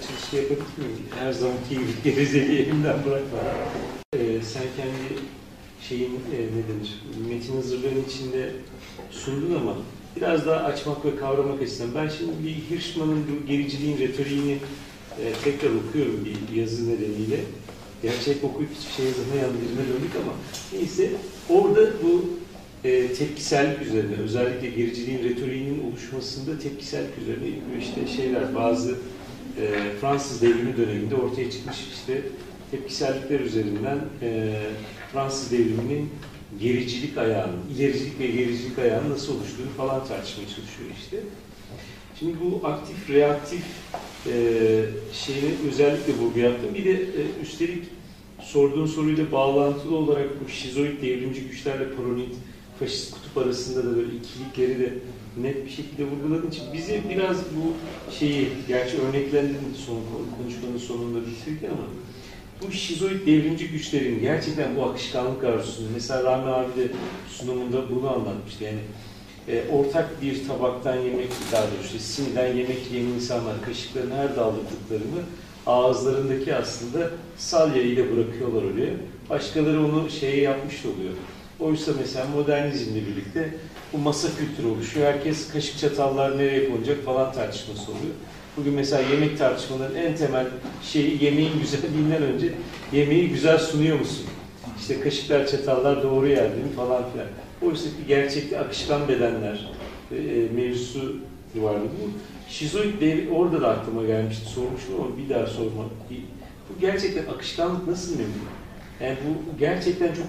açılışı yapabilir miyim? Her zamanki gibi gevezeliği elimden bırakma. Ee, sen kendi şeyin e, ne denir, metin hazırlığının içinde sundun ama biraz daha açmak ve kavramak istedim. Ben şimdi bir Hirschman'ın bu gericiliğin retoriğini e, tekrar okuyorum bir yazı nedeniyle. Gerçek okuyup hiçbir şey yazamayan birine döndük ama neyse orada bu e, tepkisellik üzerine, özellikle gericiliğin retoriğinin oluşmasında tepkisellik üzerine işte şeyler, bazı e, Fransız devrimi döneminde ortaya çıkmış işte tepkisellikler üzerinden e, Fransız devriminin gericilik ayağının, ilericilik ve gericilik ayağının nasıl oluştuğunu falan tartışmaya çalışıyor işte. Şimdi bu aktif, reaktif e, şeyini özellikle vurgu yaptım. Bir de e, üstelik sorduğun soruyla bağlantılı olarak bu şizoid devrimci güçlerle paranoid faşist kutup arasında da böyle ikilikleri de net bir şekilde vurguladığın için bize biraz bu şeyi, gerçi örneklerin son, konuşmanın sonunda bitirdik ama bu şizoid devrimci güçlerin gerçekten bu akışkanlık arzusunu, mesela Rami abi de sunumunda bunu anlatmıştı. Yani e, ortak bir tabaktan yemek, daha doğrusu siniden yemek yiyen insanlar kaşıklarını her daldırdıklarını ağızlarındaki aslında salya ile bırakıyorlar oraya. Başkaları onu şeye yapmış oluyor. Oysa mesela modernizmle birlikte bu masa kültürü oluşuyor. Herkes kaşık çatallar nereye konacak falan tartışması oluyor. Bugün mesela yemek tartışmalarının en temel şeyi yemeğin güzelliğinden önce yemeği güzel sunuyor musun? İşte kaşıklar, çatallar doğru yerde mi falan filan. Oysa ki gerçekte akışkan bedenler e, mevzusu vardı. Bu şizoid devri orada da aklıma gelmişti. Sormuştum ama bir daha sorma. Bu gerçekten akışkanlık nasıl mümkün? Yani bu gerçekten çok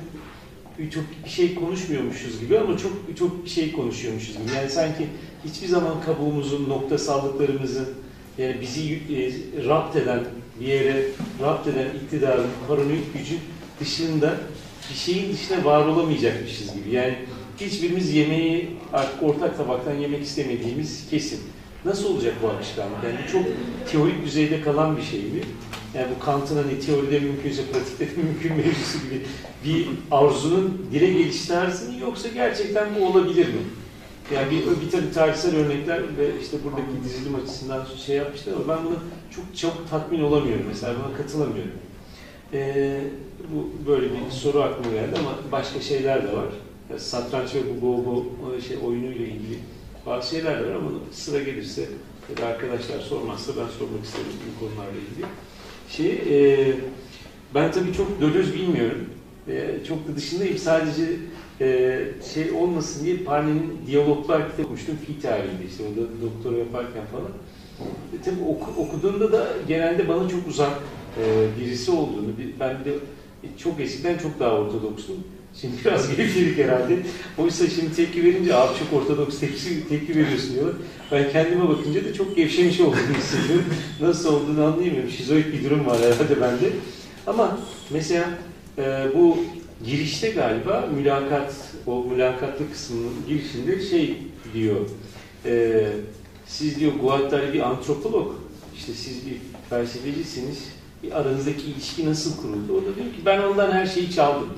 çok bir şey konuşmuyormuşuz gibi ama çok çok bir şey konuşuyormuşuz gibi. Yani sanki hiçbir zaman kabuğumuzun, noktasallıklarımızın yani bizi e, rapt eden, bir yere rapt eden iktidarın, paranoid gücün dışında bir şeyin dışına var olamayacakmışız gibi. Yani hiçbirimiz yemeği artık ortak tabaktan yemek istemediğimiz kesin. Nasıl olacak bu akışkanlık? Yani çok teorik düzeyde kalan bir şey mi? Yani bu Kant'ın hani teoride mümkünse pratikte de mümkün mevzusu gibi bir arzunun dile geliş tarzı yoksa gerçekten bu olabilir mi? Yani bir, bir tabii tarihsel örnekler ve işte buradaki dizilim açısından şey yapmışlar ama ben buna çok çok tatmin olamıyorum mesela buna katılamıyorum. Ee, bu böyle bir soru aklıma geldi ama başka şeyler de var. Yani satranç ve bu go go şey oyunuyla ilgili bazı şeyler de var ama sıra gelirse ya da arkadaşlar sormazsa ben sormak isterim bu konularla ilgili. Şey, e, ben tabii çok Dölöz bilmiyorum. E, çok da dışındayım. Sadece e, şey olmasın diye Parne'nin diyaloglar kitabı okumuştum. Fi tarihinde işte o da doktora yaparken falan. E, tabii oku, okuduğumda da genelde bana çok uzak e, birisi olduğunu, ben de çok eskiden çok daha ortodokstum. Şimdi biraz gevşedik herhalde. Oysa şimdi tepki verince abi çok ortodoks tepki, tepki veriyorsun diyorlar. Ben kendime bakınca da çok gevşemiş olduğunu hissediyorum. Nasıl olduğunu anlayamıyorum. Şizoid bir durum var herhalde bende. Ama mesela e, bu girişte galiba mülakat, o mülakatlı kısmının girişinde şey diyor. E, siz diyor Guattari bir antropolog. İşte siz bir felsefecisiniz. Bir aranızdaki ilişki nasıl kuruldu? O da diyor ki ben ondan her şeyi çaldım.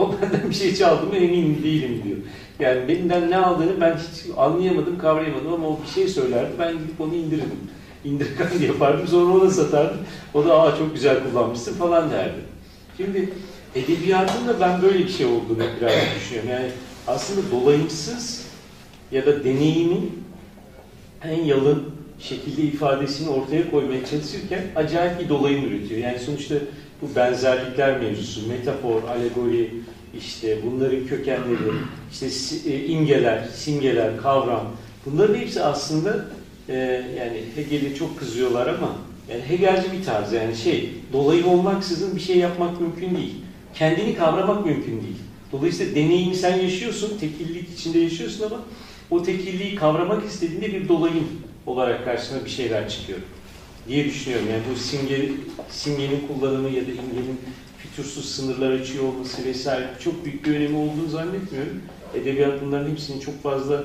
O benden bir şey çaldı mı emin değilim diyor. Yani benden ne aldığını ben hiç anlayamadım, kavrayamadım ama o bir şey söylerdi. Ben gidip onu indirirdim. İndirkan yapardım. Sonra ona satardım. O da aa çok güzel kullanmışsın falan derdi. Şimdi edebiyatın da ben böyle bir şey olduğunu biraz düşünüyorum. Yani aslında dolayımsız ya da deneyimin en yalın şekilde ifadesini ortaya koymaya çalışırken acayip bir dolayım üretiyor. Yani sonuçta bu benzerlikler mevzusu, metafor, alegori, işte bunların kökenleri, işte e, imgeler, simgeler, kavram, bunların hepsi aslında e, yani Hegel'e çok kızıyorlar ama yani Hegelci bir tarz yani şey, dolayım olmaksızın bir şey yapmak mümkün değil. Kendini kavramak mümkün değil. Dolayısıyla deneyimi sen yaşıyorsun, tekillik içinde yaşıyorsun ama o tekilliği kavramak istediğinde bir dolayım olarak karşına bir şeyler çıkıyor diye düşünüyorum. Yani bu simge, simgenin kullanımı ya da imgenin fütursuz sınırlar açıyor olması vesaire çok büyük bir önemi olduğunu zannetmiyorum. Edebiyat bunların hepsini çok fazla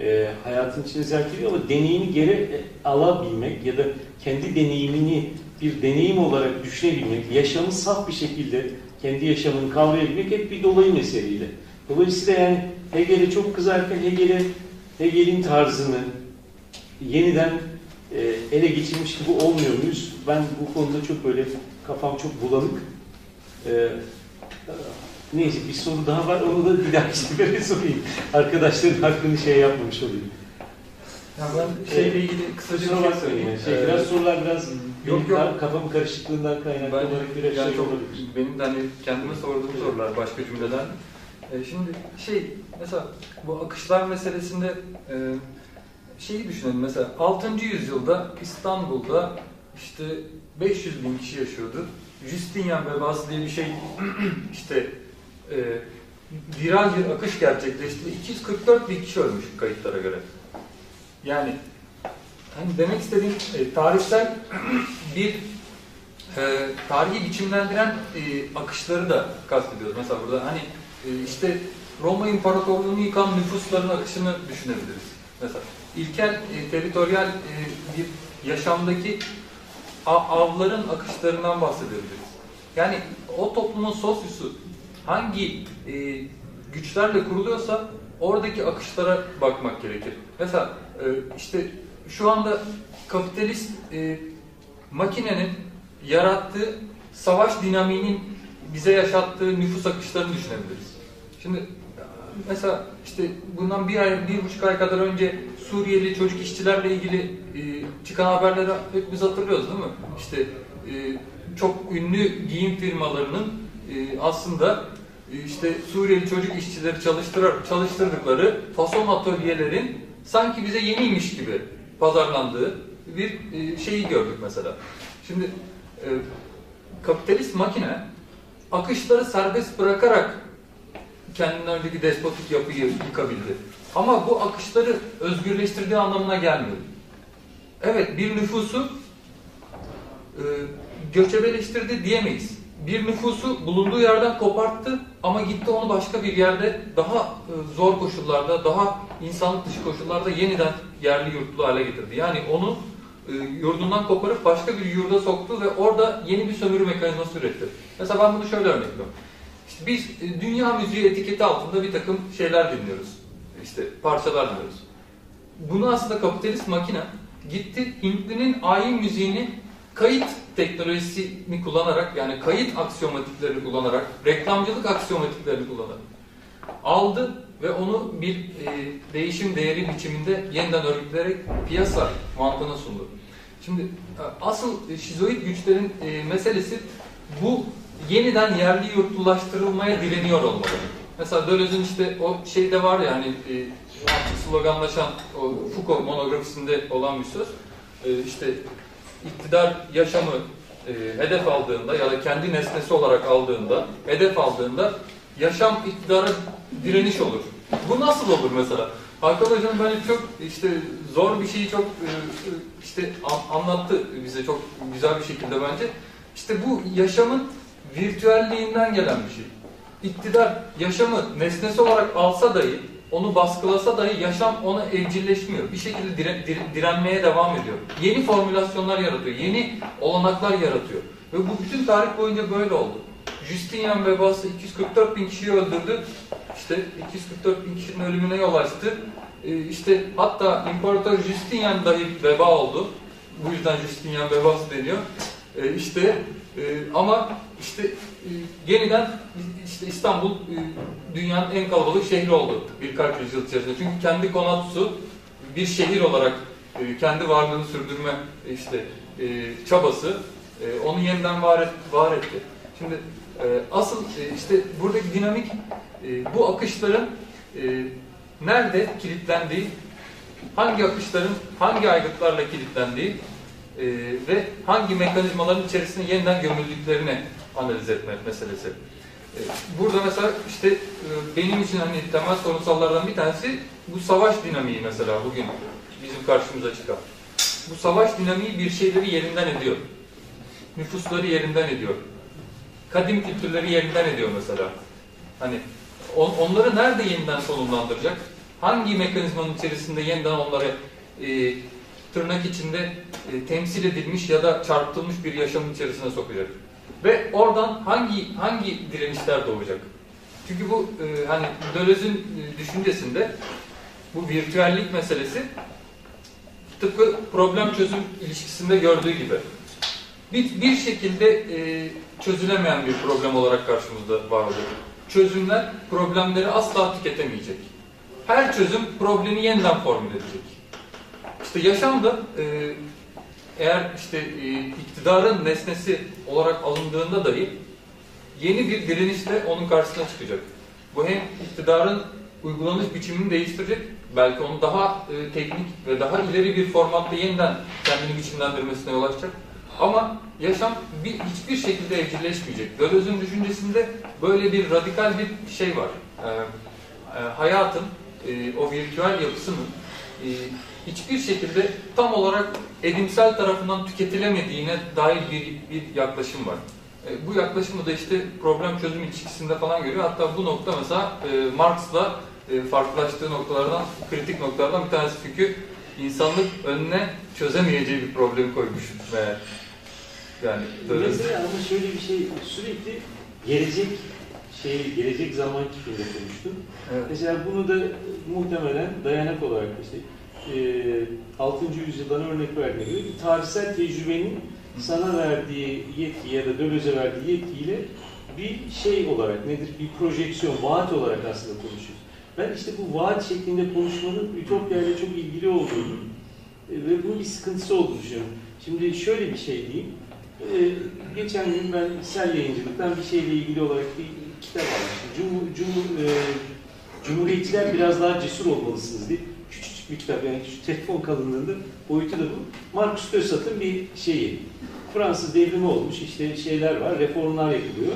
e, hayatın içine zerk ediyor ama deneyimi geri e, alabilmek ya da kendi deneyimini bir deneyim olarak düşünebilmek, yaşamı saf bir şekilde kendi yaşamını kavrayabilmek hep bir dolayım eseriyle. Dolayısıyla yani Hegel'e çok kızarken Hegel'e Hegel'in tarzını yeniden e, ele geçirmiş gibi olmuyor muyuz? Ben bu konuda çok böyle kafam çok bulanık. E, e, neyse bir soru daha var onu da bir dahaki sefere sorayım. Arkadaşların hakkını şey yapmamış olayım. Ya ben şeyle ilgili kısaca bir şey söyleyeyim. Şey, Ee, biraz sorular biraz yok, benim yok. ka- kafamın karışıklığından kaynaklı Ben olarak biraz yani şey olabilir. benim de hani kendime sorduğum sorular başka cümleler. Ee, şimdi şey mesela bu akışlar meselesinde e, şeyi düşünelim mesela 6. yüzyılda İstanbul'da işte 500 bin kişi yaşıyordu. Justinian vebası diye bir şey işte e, viral bir akış gerçekleşti. 244 bin kişi ölmüş kayıtlara göre. Yani hani demek istediğim e, tarihsel bir e, tarihi biçimlendiren e, akışları da kastediyoruz. Mesela burada hani e, işte Roma İmparatorluğu'nu yıkan nüfusların akışını düşünebiliriz. Mesela ilkel e, teritoryal e, bir yaşamdaki avların akışlarından bahsedebiliriz. Yani o toplumun sosyosu hangi e, güçlerle kuruluyorsa oradaki akışlara bakmak gerekir. Mesela e, işte şu anda kapitalist e, makinenin yarattığı savaş dinamiğinin bize yaşattığı nüfus akışlarını düşünebiliriz. Şimdi mesela işte bundan bir ay, bir buçuk ay kadar önce Suriyeli çocuk işçilerle ilgili e, çıkan haberleri hepimiz hatırlıyoruz değil mi? İşte e, çok ünlü giyim firmalarının e, aslında e, işte Suriyeli çocuk işçileri çalıştırır, çalıştırdıkları fason atölyelerin sanki bize yeniymiş gibi pazarlandığı bir e, şeyi gördük mesela. Şimdi e, kapitalist makine akışları serbest bırakarak kendinden önceki despotik yapıyı yıkabildi. Ama bu akışları özgürleştirdiği anlamına gelmiyor. Evet bir nüfusu e, göçebeleştirdi diyemeyiz. Bir nüfusu bulunduğu yerden koparttı ama gitti onu başka bir yerde daha e, zor koşullarda, daha insanlık dışı koşullarda yeniden yerli yurtlu hale getirdi. Yani onu e, yurdundan koparıp başka bir yurda soktu ve orada yeni bir sömürü mekanizması üretti. Mesela ben bunu şöyle örnekliyorum. İşte biz e, dünya müziği etiketi altında bir takım şeyler dinliyoruz. İşte parçalar dinliyoruz. Bunu aslında kapitalist makine gitti Hintlinin ayin müziğini kayıt teknolojisini kullanarak yani kayıt aksiyomatiklerini kullanarak, reklamcılık aksiyomatiklerini kullanarak aldı ve onu bir e, değişim değeri biçiminde yeniden örgütleyerek piyasa mantığına sundu. Şimdi e, asıl şizoid güçlerin e, meselesi bu yeniden yerli yurtlulaştırılmaya direniyor olmalı. Mesela Döloz'un işte o şeyde var ya hani e, sloganlaşan o Foucault monografisinde olan bir söz. E, işte iktidar yaşamı e, hedef aldığında ya da kendi nesnesi olarak aldığında, hedef aldığında yaşam iktidara direniş olur. Bu nasıl olur mesela? Hakan Hocam bence çok işte zor bir şeyi çok e, işte an- anlattı bize çok güzel bir şekilde bence. İşte bu yaşamın virtüelliğinden gelen bir şey. İktidar yaşamı nesnesi olarak alsa dahi, onu baskılasa dahi yaşam ona evcilleşmiyor. Bir şekilde dire- dire- direnmeye devam ediyor. Yeni formülasyonlar yaratıyor, yeni olanaklar yaratıyor. Ve bu bütün tarih boyunca böyle oldu. Justinian vebası 244 bin kişiyi öldürdü. İşte 244 bin kişinin ölümüne yol açtı. Ee, işte hatta İmparator Justinian dahi veba oldu. Bu yüzden Justinian vebası deniyor. Ee, işte e, ama işte yeniden işte İstanbul e, dünyanın en kalabalık şehri oldu birkaç yüzyıl içerisinde. Çünkü kendi konatsu bir şehir olarak e, kendi varlığını sürdürme işte e, çabası e, onu yeniden var, et, var etti. Şimdi asıl işte buradaki dinamik bu akışların nerede kilitlendiği, hangi akışların hangi aygıtlarla kilitlendiği ve hangi mekanizmaların içerisine yeniden gömüldüklerini analiz etme meselesi. E, burada mesela işte e, benim için hani temel sorunsallardan bir tanesi bu savaş dinamiği mesela bugün bizim karşımıza çıkan. Bu savaş dinamiği bir şeyleri yerinden ediyor. Nüfusları yerinden ediyor. Kadim kültürleri yerinden ediyor mesela. Hani on, onları nerede yeniden konumlandıracak? Hangi mekanizmanın içerisinde yeniden onları e, tırnak içinde e, temsil edilmiş ya da çarpıtılmış bir yaşamın içerisine sokacak? Ve oradan hangi hangi direnişler doğacak? Çünkü bu e, hani Döloz'un e, düşüncesinde bu virtüellik meselesi tıpkı problem çözüm ilişkisinde gördüğü gibi. Bir, bir şekilde e, çözülemeyen bir problem olarak karşımızda var olacak. Çözümler problemleri asla tüketemeyecek. Her çözüm problemi yeniden formüle edecek. İşte yaşamda e, eğer işte e, iktidarın nesnesi olarak alındığında dahi yeni bir direnişle onun karşısına çıkacak. Bu hem iktidarın uygulanış biçimini değiştirecek, belki onu daha e, teknik ve daha ileri bir formatta yeniden kendini biçimlendirmesine yol açacak. Ama yaşam bir, hiçbir şekilde evcilleşmeyecek. Deleuze'ün düşüncesinde böyle bir radikal bir şey var. E, e, hayatın, e, o virtüel yapısının e, hiçbir şekilde tam olarak edimsel tarafından tüketilemediğine dair bir, bir yaklaşım var. E, bu yaklaşımı da işte problem çözüm ilişkisinde falan görüyor. Hatta bu nokta mesela e, Marx'la e, farklılaştığı noktalardan, kritik noktalardan bir tanesi çünkü insanlık önüne çözemeyeceği bir problemi koymuş meğer. Yani böyle. Mesela ama şöyle bir şey sürekli gelecek şey gelecek zaman kipinde konuştun. Evet. Mesela bunu da muhtemelen dayanak olarak işte 6. yüzyıldan örnek verdiğine göre bir tarihsel tecrübenin sana verdiği yetki ya da Deleuze'e verdiği yetkiyle bir şey olarak nedir? Bir projeksiyon, vaat olarak aslında konuşuyoruz. Ben işte bu vaat şeklinde konuşmanın Ütopya ile çok ilgili olduğunu e, ve bunun bir sıkıntısı olduğunu düşünüyorum. Şimdi şöyle bir şey diyeyim. E, geçen gün ben Sel Yayıncılık'tan bir şeyle ilgili olarak bir kitap almıştım. Cumhur, Cumhur, e, Cumhuriyetçiler biraz daha cesur olmalısınız diye. Bir kitap yani şu telefon kalınlığında boyutu da bu. Marcus Dösat'ın bir şeyi. Fransız devrimi olmuş işte şeyler var, reformlar yapılıyor.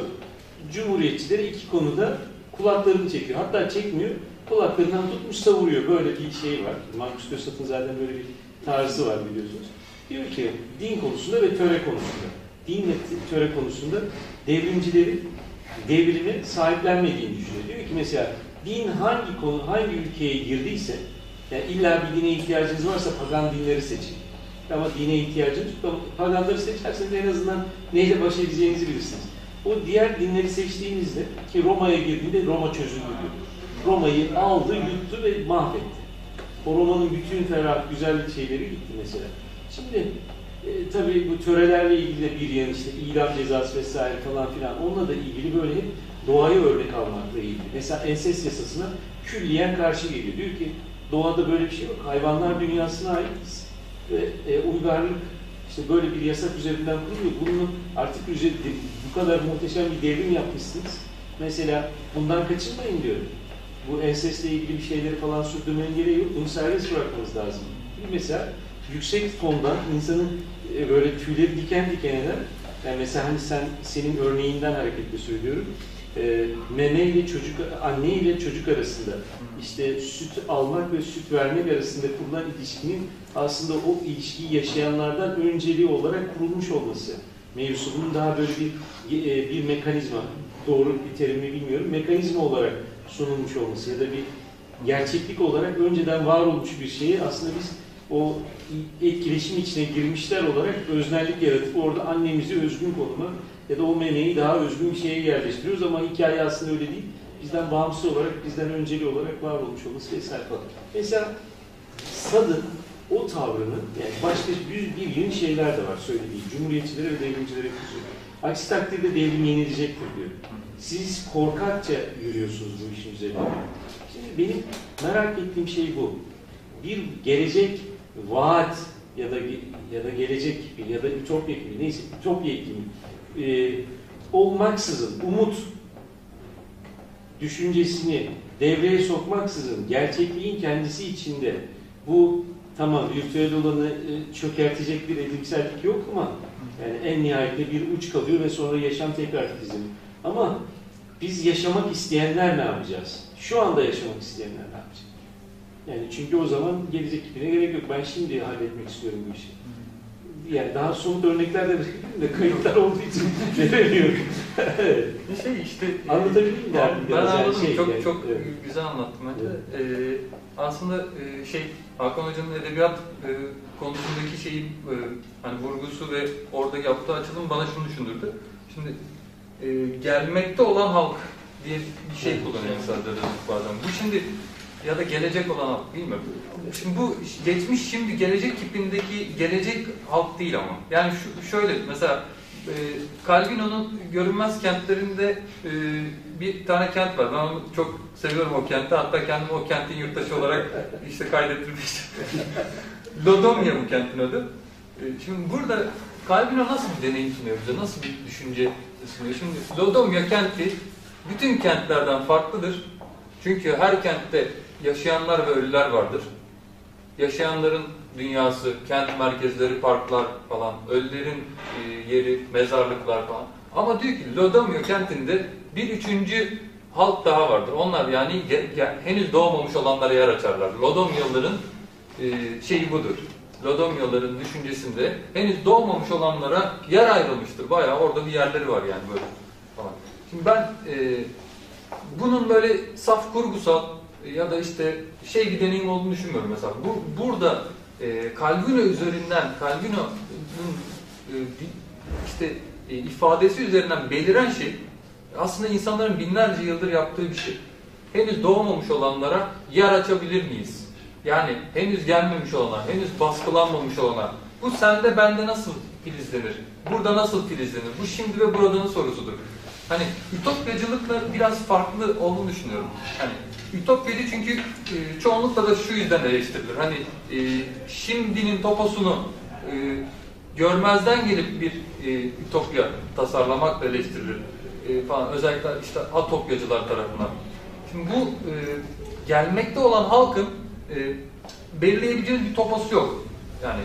Cumhuriyetçileri iki konuda kulaklarını çekiyor. Hatta çekmiyor, kulaklarından tutmuş savuruyor. Böyle bir şey var. Marcus Dösat'ın zaten böyle bir tarzı var biliyorsunuz. Diyor ki din konusunda ve töre konusunda. Din ve töre konusunda devrimcilerin devrimi sahiplenmediğini düşünüyor. Diyor ki mesela din hangi konu, hangi ülkeye girdiyse, yani illa bir dine ihtiyacınız varsa pagan dinleri seçin. Ama dine ihtiyacınız yok. Paganları seçerseniz en azından neyle baş edeceğinizi bilirsiniz. O diğer dinleri seçtiğinizde ki Roma'ya girdiğinde Roma çözüldü diyor. Roma'yı aldı, yuttu ve mahvetti. O Roma'nın bütün ferah, güzellik şeyleri gitti mesela. Şimdi e, tabii bu törelerle ilgili de bir yan işte idam cezası vesaire falan filan onunla da ilgili böyle hep doğayı örnek almakla ilgili. Mesela ensest yasasına külliyen karşı geliyor. Diyor ki doğada böyle bir şey yok. Hayvanlar dünyasına aitiz. Ve e, uygarlık işte böyle bir yasak üzerinden kuruluyor. Bunun artık üzeri, bu kadar muhteşem bir devrim yapmışsınız. Mesela bundan kaçınmayın diyor. Bu ensesle ilgili bir şeyleri falan sürdürmenin gereği yok. Bunu serbest bırakmanız lazım. Mesela yüksek tondan insanın e, böyle tüyleri diken diken eden yani mesela hani sen senin örneğinden hareketle söylüyorum. E, meme ile çocuk, anne ile çocuk arasında işte süt almak ve süt vermek arasında kurulan ilişkinin aslında o ilişkiyi yaşayanlardan önceliği olarak kurulmuş olması. Bunun daha böyle bir e, bir mekanizma, doğru bir terimi bilmiyorum, mekanizma olarak sunulmuş olması ya da bir gerçeklik olarak önceden var olmuş bir şeyi aslında biz o etkileşim içine girmişler olarak öznellik yaratıp orada annemizi özgün konuma ya da o meneği daha özgün bir şeye yerleştiriyoruz ama hikaye aslında öyle değil. Bizden bağımsız olarak, bizden önceli olarak var olmuş olması vesaire falan. Mesela Sad'ın o tavrını, yani başka bir yeni şeyler de var söylediği, cumhuriyetçilere ve devrimcilere kızıyor. Aksi takdirde devrim yenilecektir diyor. Siz korkakça yürüyorsunuz bu işin üzerine. Şimdi benim merak ettiğim şey bu. Bir gelecek vaat ya da ya da gelecek gibi ya da ütopya gibi neyse ütopya gibi e, olmaksızın umut düşüncesini devreye sokmaksızın gerçekliğin kendisi içinde bu tamam virtüel olanı e, çökertecek bir edimsellik yok ama yani en nihayetinde bir uç kalıyor ve sonra yaşam tekrar dizimi. Ama biz yaşamak isteyenler ne yapacağız? Şu anda yaşamak isteyenler ne yapacak? Yani çünkü o zaman gelecek tipine gerek yok. Ben şimdi halletmek istiyorum bu işi. Yani daha somut örnekler de kayıtlar olduğu için veremiyorum. evet. Şey işte Anlatabildim mi? Ben, ben Biraz yani anladım. şey çok yani, çok evet. güzel anlattım bence. Ee, aslında e, şey Hakan Hoca'nın edebiyat e, konusundaki şeyin e, hani vurgusu ve orada yaptığı açılım bana şunu düşündürdü. Şimdi e, gelmekte olan halk diye bir şey kullanıyor mesela bazen. Bu şimdi ya da gelecek olan halk bilmiyorum. Şimdi bu geçmiş şimdi gelecek tipindeki gelecek halk değil ama. Yani şu, şöyle mesela e, Calvino'nun görünmez kentlerinde e, bir tane kent var. Ben onu çok seviyorum o kenti. Hatta kendimi o kentin yurttaşı olarak işte kaydettirmiştim. Lodomya bu kentin adı. E, şimdi burada Calvino nasıl bir deneyim sunuyor bize? Nasıl bir düşünce sunuyor? Şimdi Lodomya kenti bütün kentlerden farklıdır. Çünkü her kentte yaşayanlar ve ölüler vardır. Yaşayanların dünyası, kent merkezleri, parklar falan, ölülerin e, yeri, mezarlıklar falan. Ama diyor ki Lodomyo kentinde bir üçüncü halk daha vardır. Onlar yani, henüz doğmamış olanlara yer açarlar. Lodomyalıların e, şeyi budur. Lodomyalıların düşüncesinde henüz doğmamış olanlara yer ayrılmıştır. Bayağı orada bir yerleri var yani böyle falan. Şimdi ben e, bunun böyle saf kurgusal ya da işte şey bir deneyim olduğunu düşünmüyorum mesela. Bu burada e, Calvino üzerinden Calvino'nun e, işte e, ifadesi üzerinden beliren şey aslında insanların binlerce yıldır yaptığı bir şey. Henüz doğmamış olanlara yer açabilir miyiz? Yani henüz gelmemiş olanlar, henüz baskılanmamış olanlar. Bu sende bende nasıl filizlenir? Burada nasıl filizlenir? Bu şimdi ve buranın sorusudur. Hani ütopyacılıkla biraz farklı olduğunu düşünüyorum. Hani ütopyacı çünkü e, çoğunlukla da şu yüzden eleştirilir. Hani e, şimdinin toposunu e, görmezden gelip bir e, ütopya tasarlamakla eleştirilir e, falan. Özellikle işte atopyacılar tarafından. Şimdi bu e, gelmekte olan halkın e, belirleyebileceğiniz bir toposu yok. Yani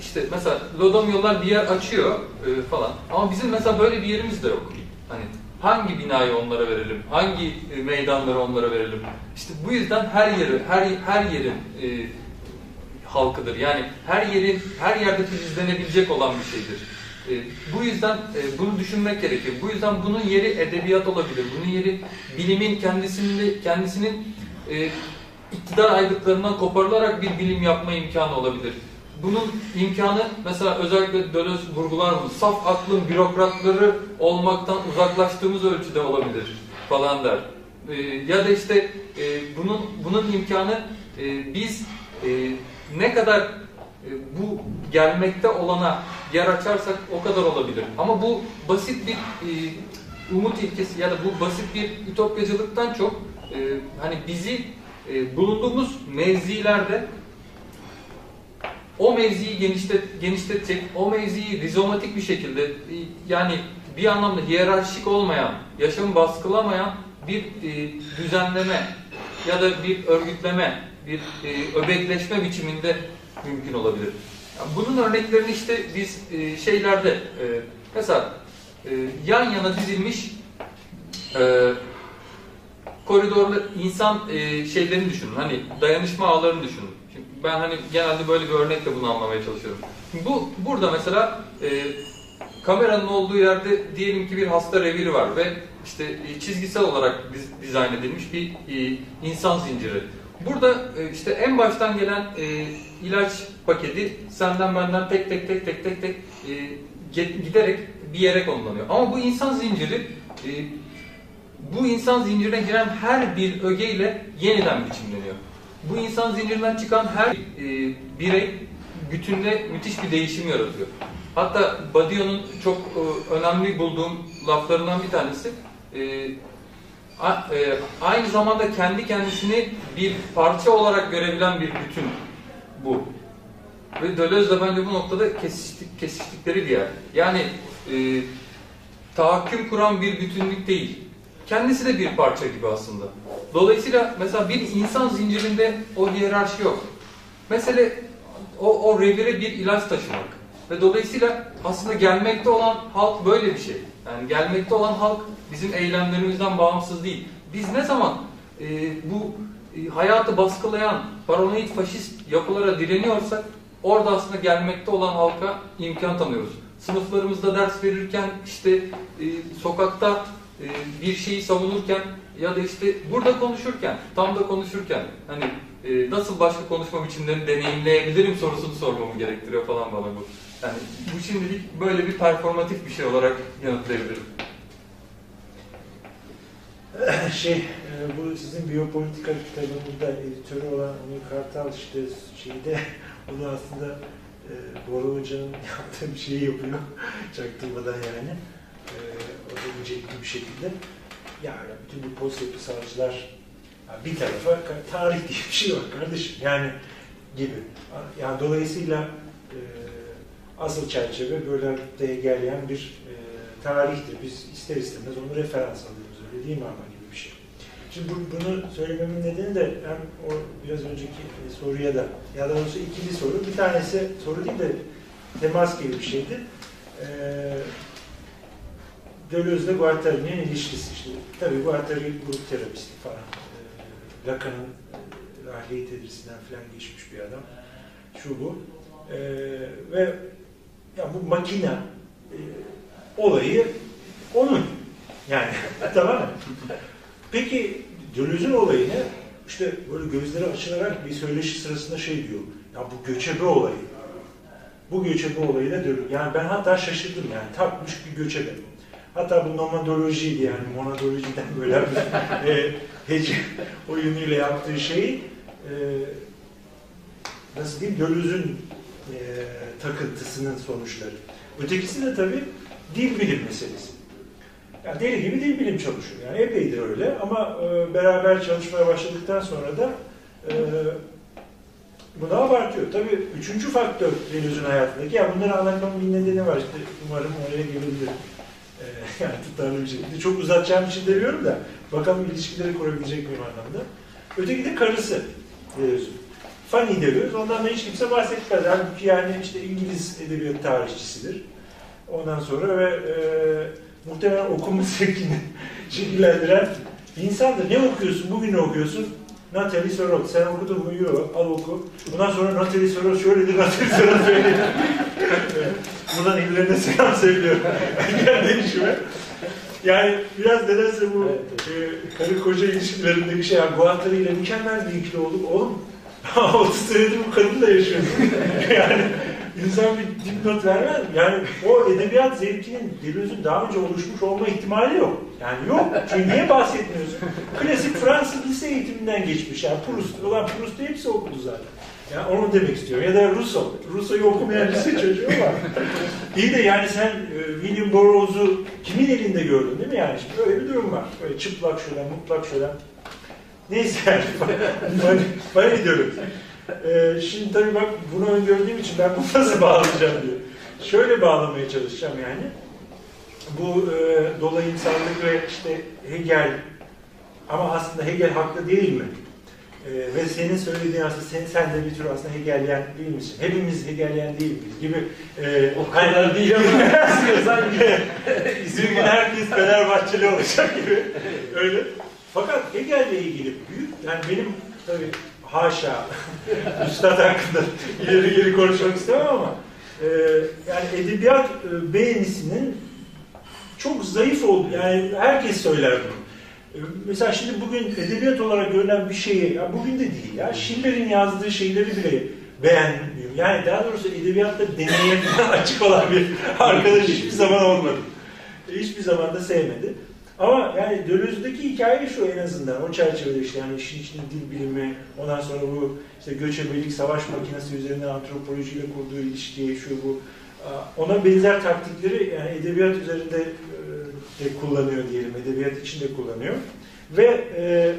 işte mesela Lodomyolar bir yer açıyor e, falan. Ama bizim mesela böyle bir yerimiz de yok. Hani hangi binayı onlara verelim, hangi e, meydanları onlara verelim. İşte bu yüzden her yeri, her her yerin e, halkıdır. Yani her yerin, her yerde filizlenebilecek olan bir şeydir. E, bu yüzden e, bunu düşünmek gerekir. Bu yüzden bunun yeri edebiyat olabilir. Bunun yeri bilimin kendisinde kendisinin e, iktidar aygıtlarından koparılarak bir bilim yapma imkanı olabilir. Bunun imkanı mesela özellikle Deleuze vurgular mı? Saf aklın bürokratları olmaktan uzaklaştığımız ölçüde olabilir falan der. E, ya da işte e, bunun bunun imkanı e, biz e, ne kadar e, bu gelmekte olana yer açarsak o kadar olabilir. Ama bu basit bir e, umut ilkesi ya da bu basit bir ütopyacılıktan çok e, hani bizi e, bulunduğumuz mevzilerde o mevziyi genişlet, genişletecek, o mevziyi rizomatik bir şekilde e, yani bir anlamda hiyerarşik olmayan, yaşamı baskılamayan bir e, düzenleme ya da bir örgütleme, bir e, öbekleşme biçiminde mümkün olabilir. Yani bunun örneklerini işte biz e, şeylerde e, mesela e, yan yana dizilmiş e, koridorlu insan e, şeylerini düşünün. Hani dayanışma ağlarını düşünün. Ben hani genelde böyle bir örnekle bunu anlamaya çalışıyorum. Bu burada mesela e, kameranın olduğu yerde diyelim ki bir hasta reviri var ve işte e, çizgisel olarak diz, dizayn edilmiş bir e, insan zinciri. Burada e, işte en baştan gelen e, ilaç paketi senden benden tek tek tek tek tek tek e, giderek bir yere konumlanıyor. Ama bu insan zinciri e, bu insan zincirine giren her bir ögeyle yeniden biçimleniyor. Bu insan zincirinden çıkan her e, birey bütünde müthiş bir değişim yaratıyor. Hatta Badiou'nun çok e, önemli bulduğum laflarından bir tanesi e, a, e, aynı zamanda kendi kendisini bir parça olarak görebilen bir bütün bu. Ve Deleuze de bence bu noktada kesiştik, kesiştikleri bir yer. Yani e, tahakküm kuran bir bütünlük değil Kendisi de bir parça gibi aslında. Dolayısıyla mesela bir insan zincirinde o hiyerarşi yok. Mesele o, o revire bir ilaç taşımak. Ve dolayısıyla aslında gelmekte olan halk böyle bir şey. Yani gelmekte olan halk bizim eylemlerimizden bağımsız değil. Biz ne zaman e, bu e, hayatı baskılayan paranoid faşist yapılara direniyorsak orada aslında gelmekte olan halka imkan tanıyoruz. Sınıflarımızda ders verirken işte e, sokakta bir şeyi savunurken ya da işte burada konuşurken, tam da konuşurken hani e, nasıl başka konuşma biçimlerini deneyimleyebilirim sorusunu sormamı gerektiriyor falan bana bu. Yani bu şimdilik böyle bir performatif bir şey olarak yanıtlayabilirim. şey, e, bu sizin biyopolitika kitabında editörü olan Onur Kartal işte şeyde bunu aslında e, Bora Hoca'nın yaptığı bir şeyi yapıyor. Çaktırmadan yani. E, da incelikli bir şekilde. Yani bütün bu post yapısalcılar yani bir tarafa tarih diye bir şey var kardeşim. Yani gibi. Yani dolayısıyla e, asıl çerçeve böyle Hegelyen bir e, tarihtir. Biz ister istemez onu referans alıyoruz. Öyle değil mi ama gibi bir şey. Şimdi bu- bunu söylememin nedeni de hem o biraz önceki e, soruya da ya da doğrusu ikili soru. Bir tanesi soru değil de temas gibi bir şeydi. Ee, Deleuze'le Guattari'nin ilişkisi işte. Tabii Guattari grup terapisti falan. Ee, Lacan'ın e, tedrisinden falan geçmiş bir adam. Şu bu. Ee, ve ya bu makina e, olayı onun. Yani tamam mı? Peki Deleuze'ün olayı ne? İşte böyle gözleri açılarak bir söyleşi sırasında şey diyor. Ya bu göçebe olayı. Bu göçebe olayıyla diyorum. Yani ben hatta şaşırdım yani. Takmış bir göçebe. Hatta bu nomadolojiydi yani monadolojiden böyle bir e, hece oyunuyla yaptığı şeyi e, nasıl diyeyim Deleuze'ün e, takıntısının sonuçları. Ötekisi de tabii dil bilim meselesi. Yani deli gibi dil bilim çalışıyor. Yani epeydir öyle ama e, beraber çalışmaya başladıktan sonra da e, bunu abartıyor. Tabii üçüncü faktör Deleuze'ün hayatındaki, ya bunları anlatmamın bir nedeni var işte umarım oraya gelebilirim. Yani tutarlı bir şekilde. Çok uzatacağım için demiyorum da bakalım ilişkileri kurabilecek miyim anlamda. Öteki de karısı Deleuze'ün. Fanny Deleuze, ondan da hiç kimse bahsetmez. Halbuki yani işte İngiliz edebiyat tarihçisidir. Ondan sonra ve e, muhtemelen okuma zevkini şekillendiren insandır. Ne okuyorsun? Bugün ne okuyorsun? Natalie Sorot. Sen okudun mu? Yok. Al oku. Bundan sonra Natalie Sorot şöyledir, Natalie Sorot böyledir. Buradan illerine selam söylüyorum. Kendi işime. Yani biraz nedense bu e, karı koca ilişkilerindeki şey, yani Guattari ile mükemmel bir ikili olduk. Oğlum 30 senedir bu kadınla yaşıyorsun. yani insan bir dipnot vermez mi? Yani o edebiyat zevkinin Deleuze'ün daha önce oluşmuş olma ihtimali yok. Yani yok. Çünkü niye bahsetmiyorsun? Klasik Fransız lise eğitiminden geçmiş. Yani Proust. Ulan Proust'u hepsi okudu zaten. Yani onu demek istiyorum. Ya da Rousseau. Rousseau'yu okumayan lise çocuğu var. İyi de yani sen e, William Burroughs'u kimin elinde gördün değil mi yani? Şimdi böyle bir durum var. Böyle çıplak şöyle, mutlak şöyle. Neyse yani. ben gidiyorum. Ee, şimdi tabii bak bunu öngördüğüm için ben bunu nasıl bağlayacağım diyor. Şöyle bağlamaya çalışacağım yani. Bu e, dolayımsallık ve işte Hegel ama aslında Hegel haklı değil mi? E, ve senin söylediğin aslında sen, sen de bir tür aslında Hegelyen değil misin? Hepimiz Hegelyen değil miyiz? Gibi e, O kadar değil ama sanki bir gün herkes Fenerbahçeli olacak gibi. Öyle. Fakat Hegel'le ilgili büyük, yani benim tabii haşa üstad hakkında ileri geri konuşmak istemem ama e, yani edebiyat e, beğenisinin çok zayıf oldu. Yani herkes söyler bunu. E, Mesela şimdi bugün edebiyat olarak görülen bir şeyi, ya bugün de değil ya, Schiller'in yazdığı şeyleri bile beğenmiyor. Yani daha doğrusu edebiyatta deneye falan açık olan bir arkadaş hiçbir zaman olmadı. Hiçbir zaman da sevmedi. Ama yani Deleuze'deki hikaye şu en azından o çerçevede işte yani işin içinde dil bilimi, ondan sonra bu işte göçebelik, savaş makinesi üzerinden antropolojiyle kurduğu ilişki, şu bu ona benzer taktikleri yani edebiyat üzerinde e, de kullanıyor diyelim, edebiyat içinde kullanıyor. Ve e,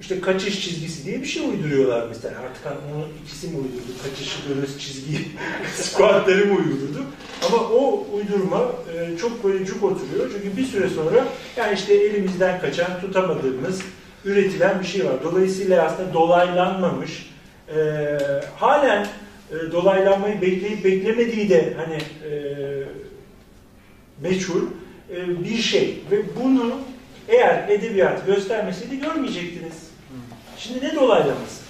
işte kaçış çizgisi diye bir şey uyduruyorlar mesela. Artık hani onu ikisi mi uydurdu? Kaçışı, Deleuze çizgiyi squatları mı uydurdu? Ama o uydurma e, çok böyle cuk oturuyor. Çünkü bir süre sonra yani işte elimizden kaçan, tutamadığımız, üretilen bir şey var. Dolayısıyla aslında dolaylanmamış, e, halen e, dolaylanmayı bekleyip beklemediği de hani e, meçhul e, bir şey. Ve bunu eğer edebiyat göstermeseydi görmeyecektiniz. Şimdi ne dolaylaması?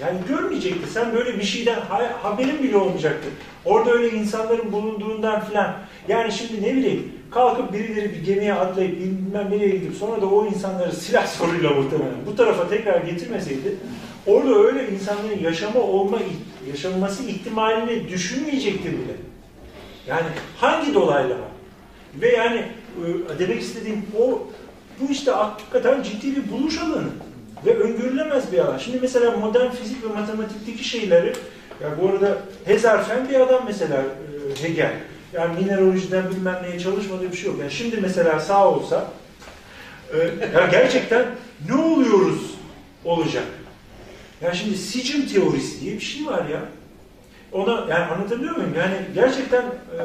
Yani görmeyecekti. Sen böyle bir şeyden ha- haberin bile olmayacaktı. Orada öyle insanların bulunduğundan filan. Yani şimdi ne bileyim kalkıp birileri bir gemiye atlayıp bilmem nereye gidip sonra da o insanları silah soruyla muhtemelen bu tarafa tekrar getirmeseydi orada öyle insanların yaşama olma yaşanması ihtimalini düşünmeyecekti bile. Yani hangi dolaylama? Ve yani e, demek istediğim o bu işte hakikaten ciddi bir buluş alanı ve öngörülemez bir alan. Şimdi mesela modern fizik ve matematikteki şeyleri, ya bu arada Hezarfen bir adam mesela e, Hegel. Yani mineralojiden bilmem neye çalışmadığı bir şey yok. Yani şimdi mesela sağ olsa e, ya gerçekten ne oluyoruz olacak. Ya şimdi sicim teorisi diye bir şey var ya. Ona yani anlatabiliyor muyum? Yani gerçekten e,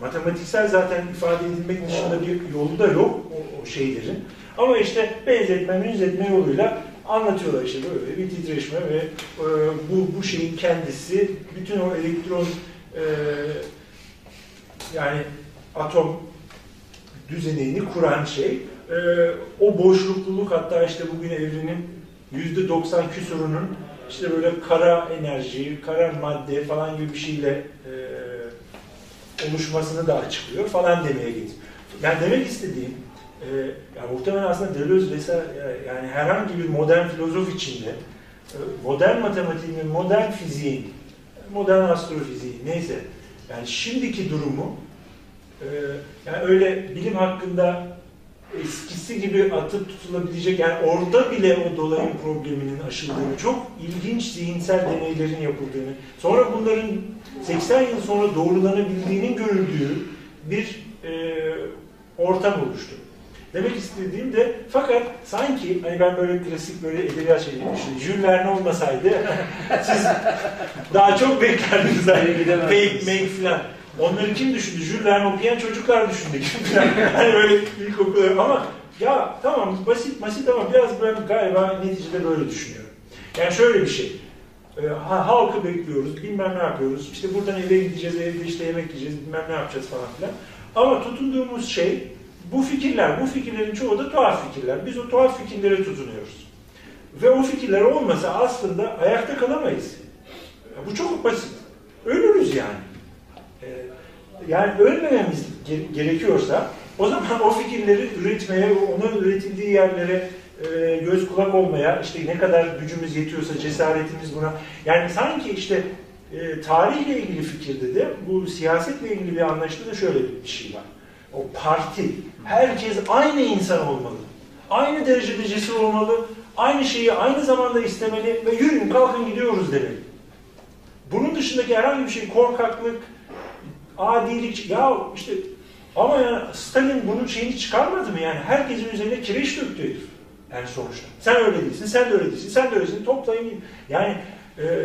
matematiksel zaten ifade edilmek dışında bir yolu da yok o, o şeylerin. Ama işte benzetme, benzetme yoluyla anlatıyorlar işte böyle bir titreşme ve e, bu bu şeyin kendisi bütün o elektron e, yani atom düzenini kuran şey e, o boşlukluluk hatta işte bugün evrenin yüzde 90 küsurunun işte böyle kara enerji, kara madde falan gibi bir şeyle e, oluşmasını da açıklıyor falan demeye getiriyor. Yani demek istediğim e, yani muhtemelen aslında Deleuze vesaire yani herhangi bir modern filozof içinde e, modern matematiğin, modern fiziğin, modern astrofiziği neyse yani şimdiki durumu e, yani öyle bilim hakkında eskisi gibi atıp tutulabilecek yani orada bile o dolayım probleminin aşıldığını, çok ilginç zihinsel deneylerin yapıldığını, sonra bunların 80 yıl sonra doğrulanabildiğinin görüldüğü bir e, ortam oluştu. Demek istediğim de fakat sanki hani ben böyle klasik böyle edebiyat şeyleri düşünüyorum. Jules Verne olmasaydı siz daha çok beklerdiniz. Hani, make falan. Onları kim düşündü? Jules Verne okuyan çocuklar düşündü. hani böyle ilkokul ama ya tamam basit basit ama biraz ben galiba neticede böyle düşünüyorum. Yani şöyle bir şey. E, halkı bekliyoruz, bilmem ne yapıyoruz. İşte buradan eve gideceğiz, evde işte yemek yiyeceğiz, bilmem ne yapacağız falan filan. Ama tutunduğumuz şey bu fikirler, bu fikirlerin çoğu da tuhaf fikirler. Biz o tuhaf fikirlere tutunuyoruz. Ve o fikirler olmasa aslında ayakta kalamayız. Bu çok basit. Ölürüz yani. Yani ölmememiz gerekiyorsa o zaman o fikirleri üretmeye, onun üretildiği yerlere e, göz kulak olmaya, işte ne kadar gücümüz yetiyorsa, cesaretimiz buna. Yani sanki işte e, tarihle ilgili fikirde de bu siyasetle ilgili bir anlayışta da şöyle bir şey var. O parti, herkes aynı insan olmalı. Aynı derecede cesur olmalı, aynı şeyi aynı zamanda istemeli ve yürüyün kalkın gidiyoruz demeli. Bunun dışındaki herhangi bir şey korkaklık, adilik, ya işte ama yani Stalin bunun şeyini çıkarmadı mı yani? Herkesin üzerine kireç döktü herif. Yani sonuçta. Sen öyle değilsin, sen de öyle değilsin, sen de öylesin, toplayın. Yani e,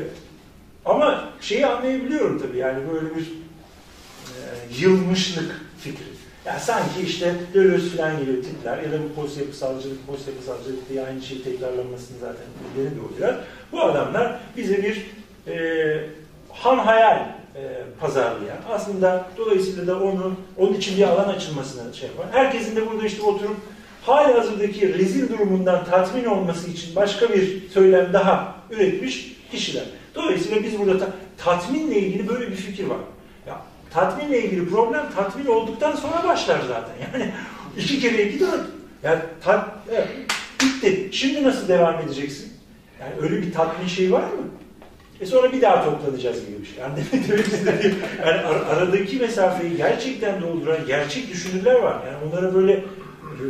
ama şeyi anlayabiliyorum tabii yani böyle bir e, yılmışlık fikri. Yani sanki işte Deleuze falan gibi tipler ya da bu post yapısalcılık, post yapısalcılık diye aynı şeyi tekrarlanmasını zaten birileri de oluyor. Bu adamlar bize bir e, ham hayal e, pazarlayan, aslında dolayısıyla da onu, onun için bir alan açılmasına şey yapan, herkesin de burada işte oturup hali hazırdaki rezil durumundan tatmin olması için başka bir söylem daha üretmiş kişiler. Dolayısıyla biz burada ta tatminle ilgili böyle bir fikir var. Ya tatminle ilgili problem tatmin olduktan sonra başlar zaten. Yani iki kere iki dört. Yani tat, evet, bitti. Şimdi nasıl devam edeceksin? Yani öyle bir tatmin şeyi var mı? E sonra bir daha toplanacağız gibi bir şey. İstediğim, yani ar aradaki mesafeyi gerçekten dolduran gerçek düşünürler var. Yani onlara böyle e,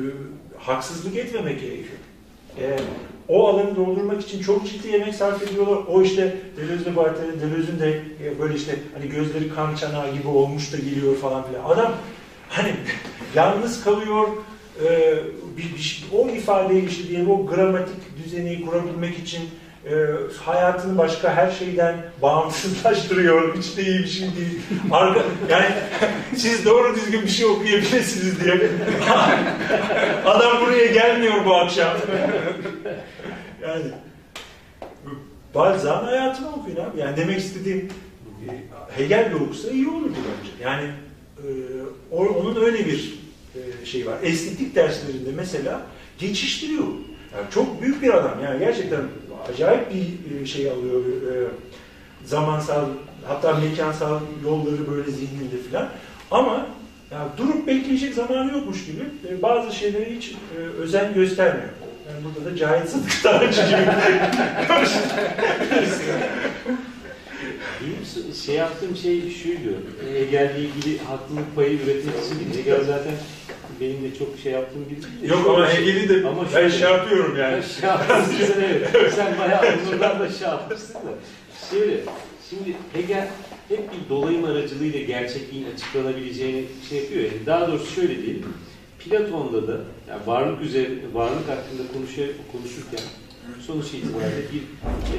haksızlık etmemek gerekiyor. E, o alanı doldurmak için çok ciddi emek sarf ediyorlar. O işte Deleuze ve Barthel'in, Deleuze'ün de e, böyle işte hani gözleri kan çanağı gibi olmuş da geliyor falan filan. Adam hani yalnız kalıyor, e, bir, bir, o ifadeyi işte diyelim o gramatik düzeni kurabilmek için e, hayatını başka her şeyden bağımsızlaştırıyor. Hiç de iyi bir şey değil. Arka, yani siz doğru düzgün bir şey okuyabilirsiniz diye. Adam buraya gelmiyor bu akşam. yani Balzac hayatını okuyun abi. Yani demek istediğim Hegel de okusa iyi olurdu bence. Yani e, onun öyle bir e, şey var. Estetik derslerinde mesela geçiştiriyor. Yani çok büyük bir adam. Yani gerçekten acayip bir e, şey alıyor. E, zamansal hatta mekansal yolları böyle zihninde filan. Ama ya durup bekleyecek zamanı yokmuş gibi e, bazı şeyleri hiç özen göstermiyor. Yani burada da Cahit Sıdık Dağcı gibi. Benim şey yaptığım şey şuydu. Hegel'le ilgili haklılık payı üretmek için Hegel zaten benim de çok şey yaptığım gibi değil de Yok ama şey- Hegel'i de Ama ben şey yapıyorum yani. Ya şey yapmışsın evet. Sen bayağı onurdan da şey yapmışsın da. Şöyle, şimdi Hegel hep bir dolayım aracılığıyla gerçekliğin açıklanabileceğini şey yapıyor. Yani daha doğrusu şöyle diyelim. Platon'da da yani varlık üzerine, varlık hakkında konuşuyor, konuşurken sonuç itibariyle bir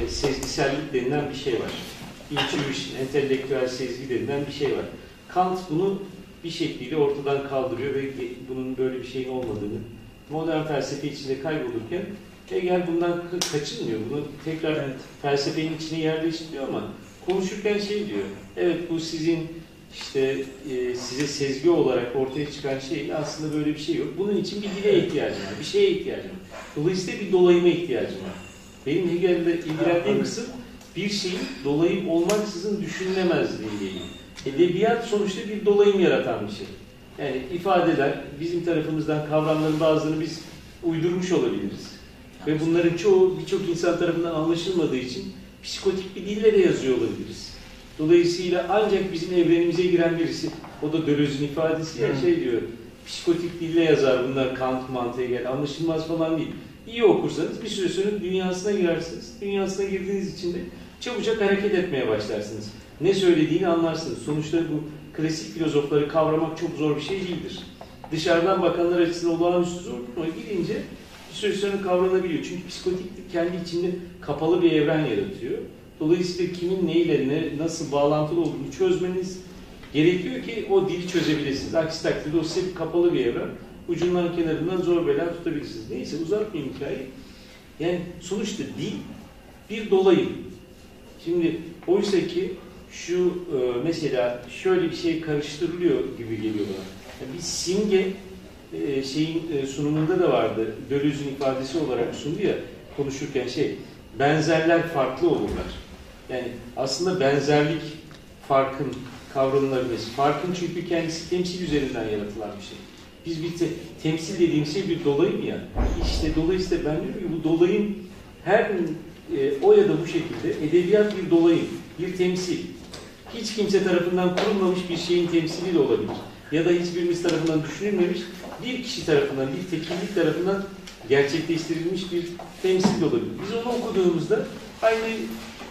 e, sezgisellik denilen bir şey var. Intuition, entelektüel sezgi denilen bir şey var. Kant bunu bir şekliyle ortadan kaldırıyor ve bunun böyle bir şeyin olmadığını modern felsefe içinde kaybolurken Hegel bundan ka- kaçınmıyor. Bunu tekrar felsefenin içine yerleştiriyor ama konuşurken şey diyor. Evet bu sizin işte e, size sezgi olarak ortaya çıkan şey aslında böyle bir şey yok. Bunun için bir dile ihtiyacım var. Bir şeye ihtiyacım var. Dolayısıyla bir dolayıma ihtiyacım var. Benim Hegel'le ilgilendiğim kısım bir şeyin dolayım olmaksızın düşünülemezliğiyle ilgili. Edebiyat sonuçta bir dolayım yaratan bir şey. Yani ifadeler bizim tarafımızdan kavramların bazılarını biz uydurmuş olabiliriz. Ve bunların çoğu birçok insan tarafından anlaşılmadığı için psikotik bir dille de yazıyor olabiliriz. Dolayısıyla ancak bizim evrenimize giren birisi, o da Deleuze'ün ifadesi ya Hı. şey diyor, psikotik dille yazar bunlar Kant mantığı gel, anlaşılmaz falan değil. İyi okursanız bir süre sonra dünyasına girersiniz. Dünyasına girdiğiniz için de çabucak hareket etmeye başlarsınız. Ne söylediğini anlarsınız. Sonuçta bu klasik filozofları kavramak çok zor bir şey değildir. Dışarıdan bakanlar açısından olağanüstü zor ama girince bir süre sonra kavranabiliyor. Çünkü psikotiklik kendi içinde kapalı bir evren yaratıyor. Dolayısıyla kimin neyle ne, nasıl bağlantılı olduğunu çözmeniz gerekiyor ki o dili çözebilirsiniz. Aksi takdirde o size kapalı bir evren. Ucundan kenarından zor bela tutabilirsiniz. Neyse uzatmayayım hikayeyi. Yani sonuçta dil bir dolayım. Şimdi oysa ki şu e, mesela şöyle bir şey karıştırılıyor gibi geliyor bana. Yani bir simge e, şeyin e, sunumunda da vardı. Deleuze'ün ifadesi olarak sundu ya konuşurken şey benzerler farklı olurlar. Yani aslında benzerlik farkın kavramlarımız. Farkın çünkü kendisi temsil üzerinden yaratılan bir şey. Biz bir te- temsil dediğimiz şey bir dolayım ya. İşte dolayısıyla ben diyorum ki bu dolayım her e, o ya da bu şekilde edebiyat bir dolayım, bir temsil. Hiç kimse tarafından kurulmamış bir şeyin temsili de olabilir. Ya da hiçbirimiz tarafından düşünülmemiş, bir kişi tarafından, bir tekillik tarafından gerçekleştirilmiş bir temsil de olabilir. Biz onu okuduğumuzda aynı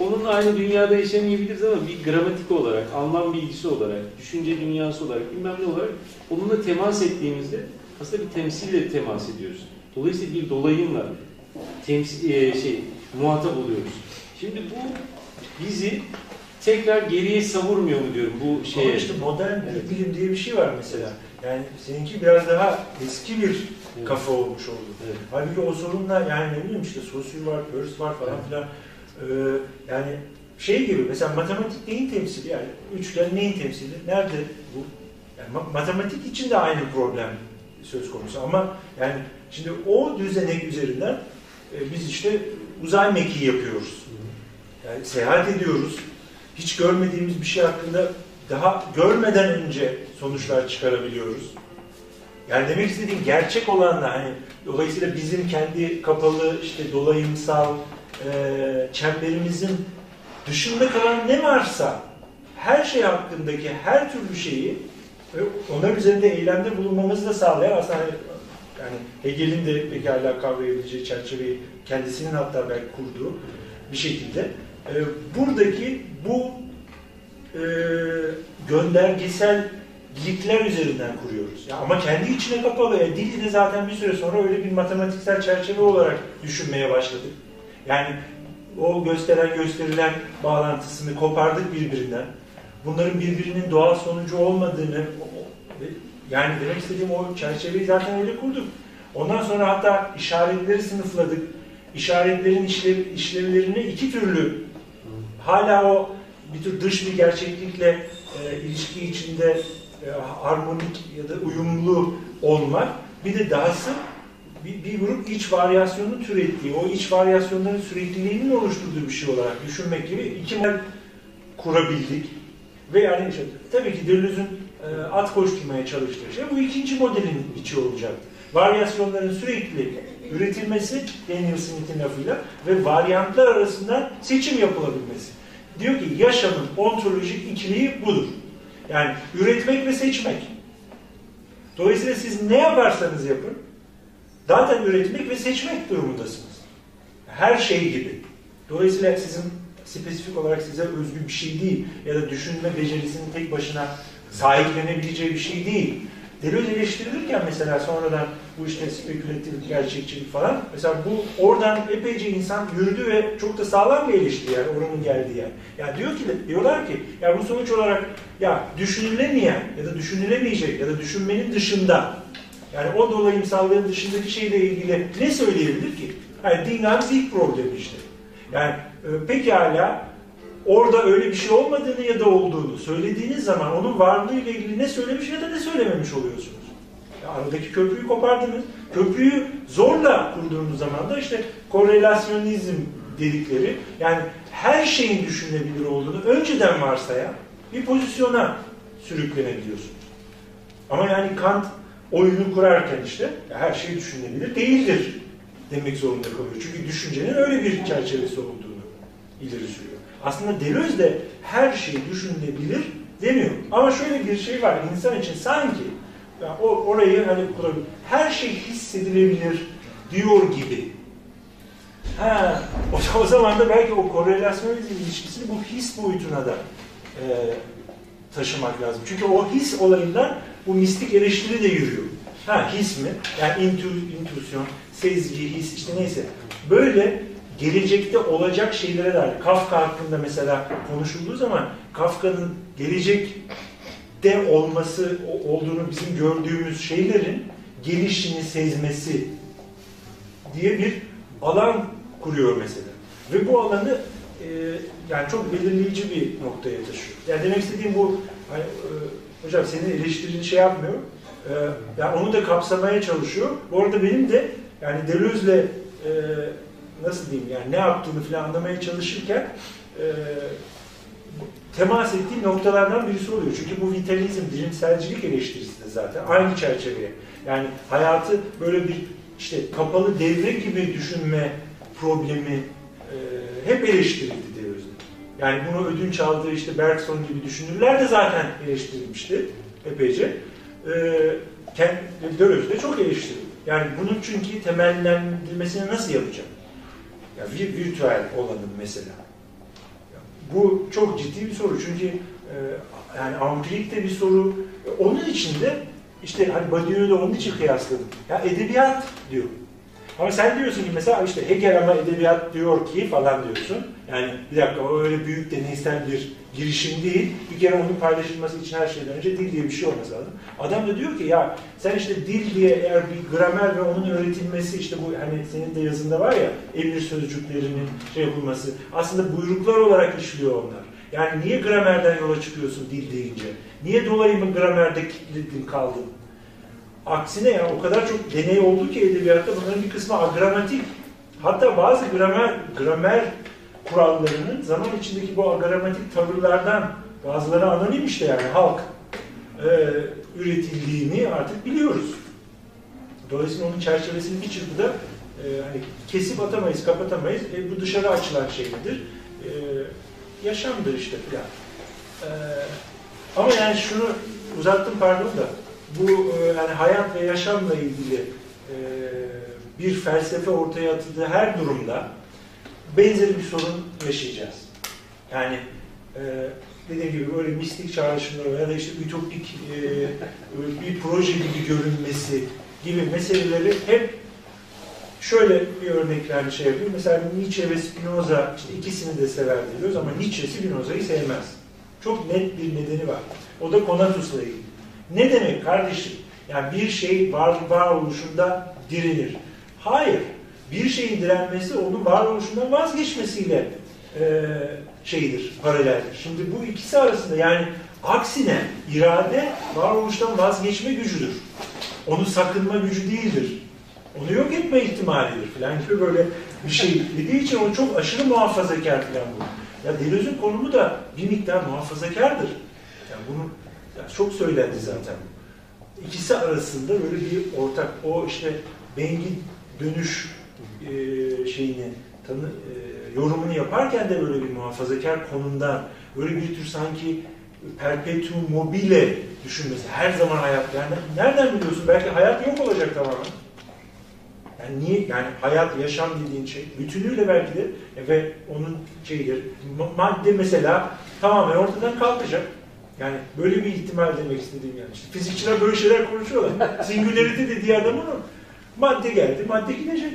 onunla aynı dünyada yaşamayabiliriz ama bir gramatik olarak, anlam bilgisi olarak, düşünce dünyası olarak, bilmem ne olarak onunla temas ettiğimizde aslında bir temsille temas ediyoruz. Dolayısıyla bir dolayımla temsil, e, şey, muhatap oluyoruz. Şimdi bu bizi tekrar geriye savurmuyor mu diyorum bu şeye. Ama işte modern Evet. bilim diye bir şey var mesela. Yani seninki biraz daha eski bir Evet. kafa olmuş oldu. Evet. Halbuki o sorunla yani ne bileyim işte Saussure var, Peirce var falan Evet. filan. Ee, yani şey gibi mesela matematik neyin temsili yani üçgen neyin temsili? Nerede bu? Yani ma- matematik için de aynı problem söz konusu ama yani şimdi o düzenek üzerinden e, biz işte uzay mekiği yapıyoruz. Yani seyahat ediyoruz. Hiç görmediğimiz bir şey hakkında daha görmeden önce sonuçlar çıkarabiliyoruz. Yani demek istediğim gerçek olanla hani dolayısıyla bizim kendi kapalı işte dolayımsal e, çemberimizin dışında kalan ne varsa her şey hakkındaki her türlü şeyi ve onlar üzerinde eylemde bulunmamızı da sağlayan aslında hani, yani Hegel'in de pekala kavrayabileceği çerçeveyi kendisinin hatta belki kurduğu bir şekilde e, buradaki bu e, göndergesellikler üzerinden kuruyoruz. Ya ama kendi içine kapalı. Ya, dili de zaten bir süre sonra öyle bir matematiksel çerçeve olarak düşünmeye başladık. Yani o gösteren gösterilen bağlantısını kopardık birbirinden. Bunların birbirinin doğal sonucu olmadığını yani demek istediğim o çerçeveyi zaten öyle kurduk. Ondan sonra hatta işaretleri sınıfladık. İşaretlerin işlev, işlevlerini iki türlü hala o bir tür dış bir gerçeklikle e, ilişki içinde e, harmonik ya da uyumlu olmak. Bir de dahası bir, bir grup iç varyasyonun türettiği, o iç varyasyonların sürekliliğinin oluşturduğu bir şey olarak düşünmek gibi iki model kurabildik. Ve yani işte, tabii ki Deleuze'ün e, at koşturmaya çalıştığı şey bu ikinci modelin içi olacak. Varyasyonların sürekli üretilmesi Daniel Smith'in lafıyla ve varyantlar arasında seçim yapılabilmesi. Diyor ki yaşamın ontolojik ikiliği budur. Yani üretmek ve seçmek. Dolayısıyla siz ne yaparsanız yapın, zaten üretmek ve seçmek durumundasınız. Her şey gibi. Dolayısıyla sizin spesifik olarak size özgü bir şey değil ya da düşünme becerisinin tek başına sahiplenebileceği bir şey değil. Deleuze eleştirilirken mesela sonradan bu işte spekülatif gerçekçilik falan mesela bu oradan epeyce insan yürüdü ve çok da sağlam bir eleştiri yani oranın geldiği yer. Ya diyor ki diyorlar ki ya bu sonuç olarak ya düşünülemeyen ya da düşünülemeyecek ya da düşünmenin dışında yani o dolayımsallığın dışındaki şeyle ilgili ne söyleyebilir ki? Yani dinamik problemi işte. Yani e, pekala orada öyle bir şey olmadığını ya da olduğunu söylediğiniz zaman onun varlığıyla ilgili ne söylemiş ya da ne söylememiş oluyorsunuz. Ya aradaki köprüyü kopardınız. Köprüyü zorla kurduğunuz zaman da işte korelasyonizm dedikleri yani her şeyin düşünebilir olduğunu önceden varsayan bir pozisyona sürüklenebiliyorsunuz. Ama yani Kant oyunu kurarken işte her şey düşünebilir değildir demek zorunda kalıyor. Çünkü düşüncenin öyle bir çerçevesi olduğunu ileri sürüyor. Aslında Deleuze de her şey düşünülebilir demiyor. Ama şöyle bir şey var insan için sanki yani o, orayı hani kurabilir. Her şey hissedilebilir diyor gibi. Ha, o, zaman da belki o korelasyonizm ilişkisini bu his boyutuna da e, taşımak lazım. Çünkü o his olayından bu mistik eleştiri de yürüyor. Ha his mi? Yani intü, intüsyon, sezgi, his işte neyse. Böyle gelecekte olacak şeylere dair. Kafka hakkında mesela konuşulduğu zaman Kafka'nın gelecekte olması olduğunu bizim gördüğümüz şeylerin gelişini sezmesi diye bir alan kuruyor mesela. Ve bu alanı e, yani çok belirleyici bir noktaya taşıyor. Yani demek istediğim bu hani, e, hocam senin eleştirini şey yapmıyor. E, yani onu da kapsamaya çalışıyor. Bu arada benim de yani Deleuze'le e, nasıl diyeyim yani ne yaptığını falan anlamaya çalışırken e, temas ettiğim noktalardan birisi oluyor. Çünkü bu vitalizm, bilimselcilik eleştirisi de zaten aynı çerçeveye. Yani hayatı böyle bir işte kapalı devre gibi düşünme problemi e, hep eleştirildi Deleuze'de. Yani bunu ödünç aldığı işte Bergson gibi düşünürler de zaten eleştirilmişti epeyce. E, Deleuze de çok eleştirildi. Yani bunun çünkü temellendirilmesini nasıl yapacak? Ya bir virtüel olanın mesela. Bu çok ciddi bir soru çünkü e, yani ampirik de bir soru. Onun içinde işte hani Badiou'yu da onun için kıyasladım. Ya edebiyat diyor. Ama sen diyorsun ki mesela işte Hegel ama edebiyat diyor ki falan diyorsun. Yani bir dakika o öyle büyük deneysel bir girişim değil. Bir kere onun paylaşılması için her şeyden önce dil diye bir şey olması lazım. Adam da diyor ki ya sen işte dil diye eğer bir gramer ve onun öğretilmesi işte bu hani senin de yazında var ya emir sözcüklerinin şey yapılması aslında buyruklar olarak işliyor onlar. Yani niye gramerden yola çıkıyorsun dil deyince? Niye dolayımı gramerde kilitledin kaldın? Aksine ya o kadar çok deney oldu ki edebiyatta bunların bir kısmı agramatik. Hatta bazı gramer, gramer kurallarının zaman içindeki bu agramatik tavırlardan bazıları anonim işte yani halk e, üretildiğini artık biliyoruz. Dolayısıyla onun çerçevesini bir çırpıda e, hani kesip atamayız, kapatamayız. E, bu dışarı açılan şey nedir? E, yaşamdır işte filan. E, ama yani şunu uzattım pardon da bu e, yani hayat ve yaşamla ilgili e, bir felsefe ortaya atıldığı her durumda benzeri bir sorun yaşayacağız. Yani e, dediğim gibi böyle mistik çağrışımları ya da işte ütopik bir proje gibi görünmesi gibi meseleleri hep şöyle bir örneklerle şey yapayım. Mesela Nietzsche ve Spinoza işte ikisini de sever diyoruz ama Nietzsche Spinoza'yı sevmez. Çok net bir nedeni var. O da Konatus'la ilgili. Ne demek kardeşim? Yani bir şey var, varoluşunda direnir. Hayır. Bir şeyin direnmesi onun varoluşundan vazgeçmesiyle e, şeydir, paraleldir. Şimdi bu ikisi arasında yani aksine irade varoluştan vazgeçme gücüdür. Onu sakınma gücü değildir. Onu yok etme ihtimalidir falan gibi böyle bir şey dediği için onu çok aşırı muhafazakar falan bu. Ya Deleuze'ün konumu da bir miktar muhafazakardır. Yani bunu yani çok söylendi zaten. İkisi arasında böyle bir ortak, o işte Bengi dönüş e, şeyini tanı, e, yorumunu yaparken de böyle bir muhafazakar konumdan böyle bir tür sanki perpetuum mobile düşünmesi. Her zaman hayat. Yani nereden biliyorsun? Belki hayat yok olacak tamamen. Yani niye? Yani hayat, yaşam dediğin şey bütünüyle belki de e, ve onun şeyidir. Ma- Madde mesela tamamen ortadan kalkacak. Yani böyle bir ihtimal demek istediğim yani. İşte fizikçiler böyle şeyler konuşuyorlar. Singularity dediği adam onu. Madde geldi, madde gidecek.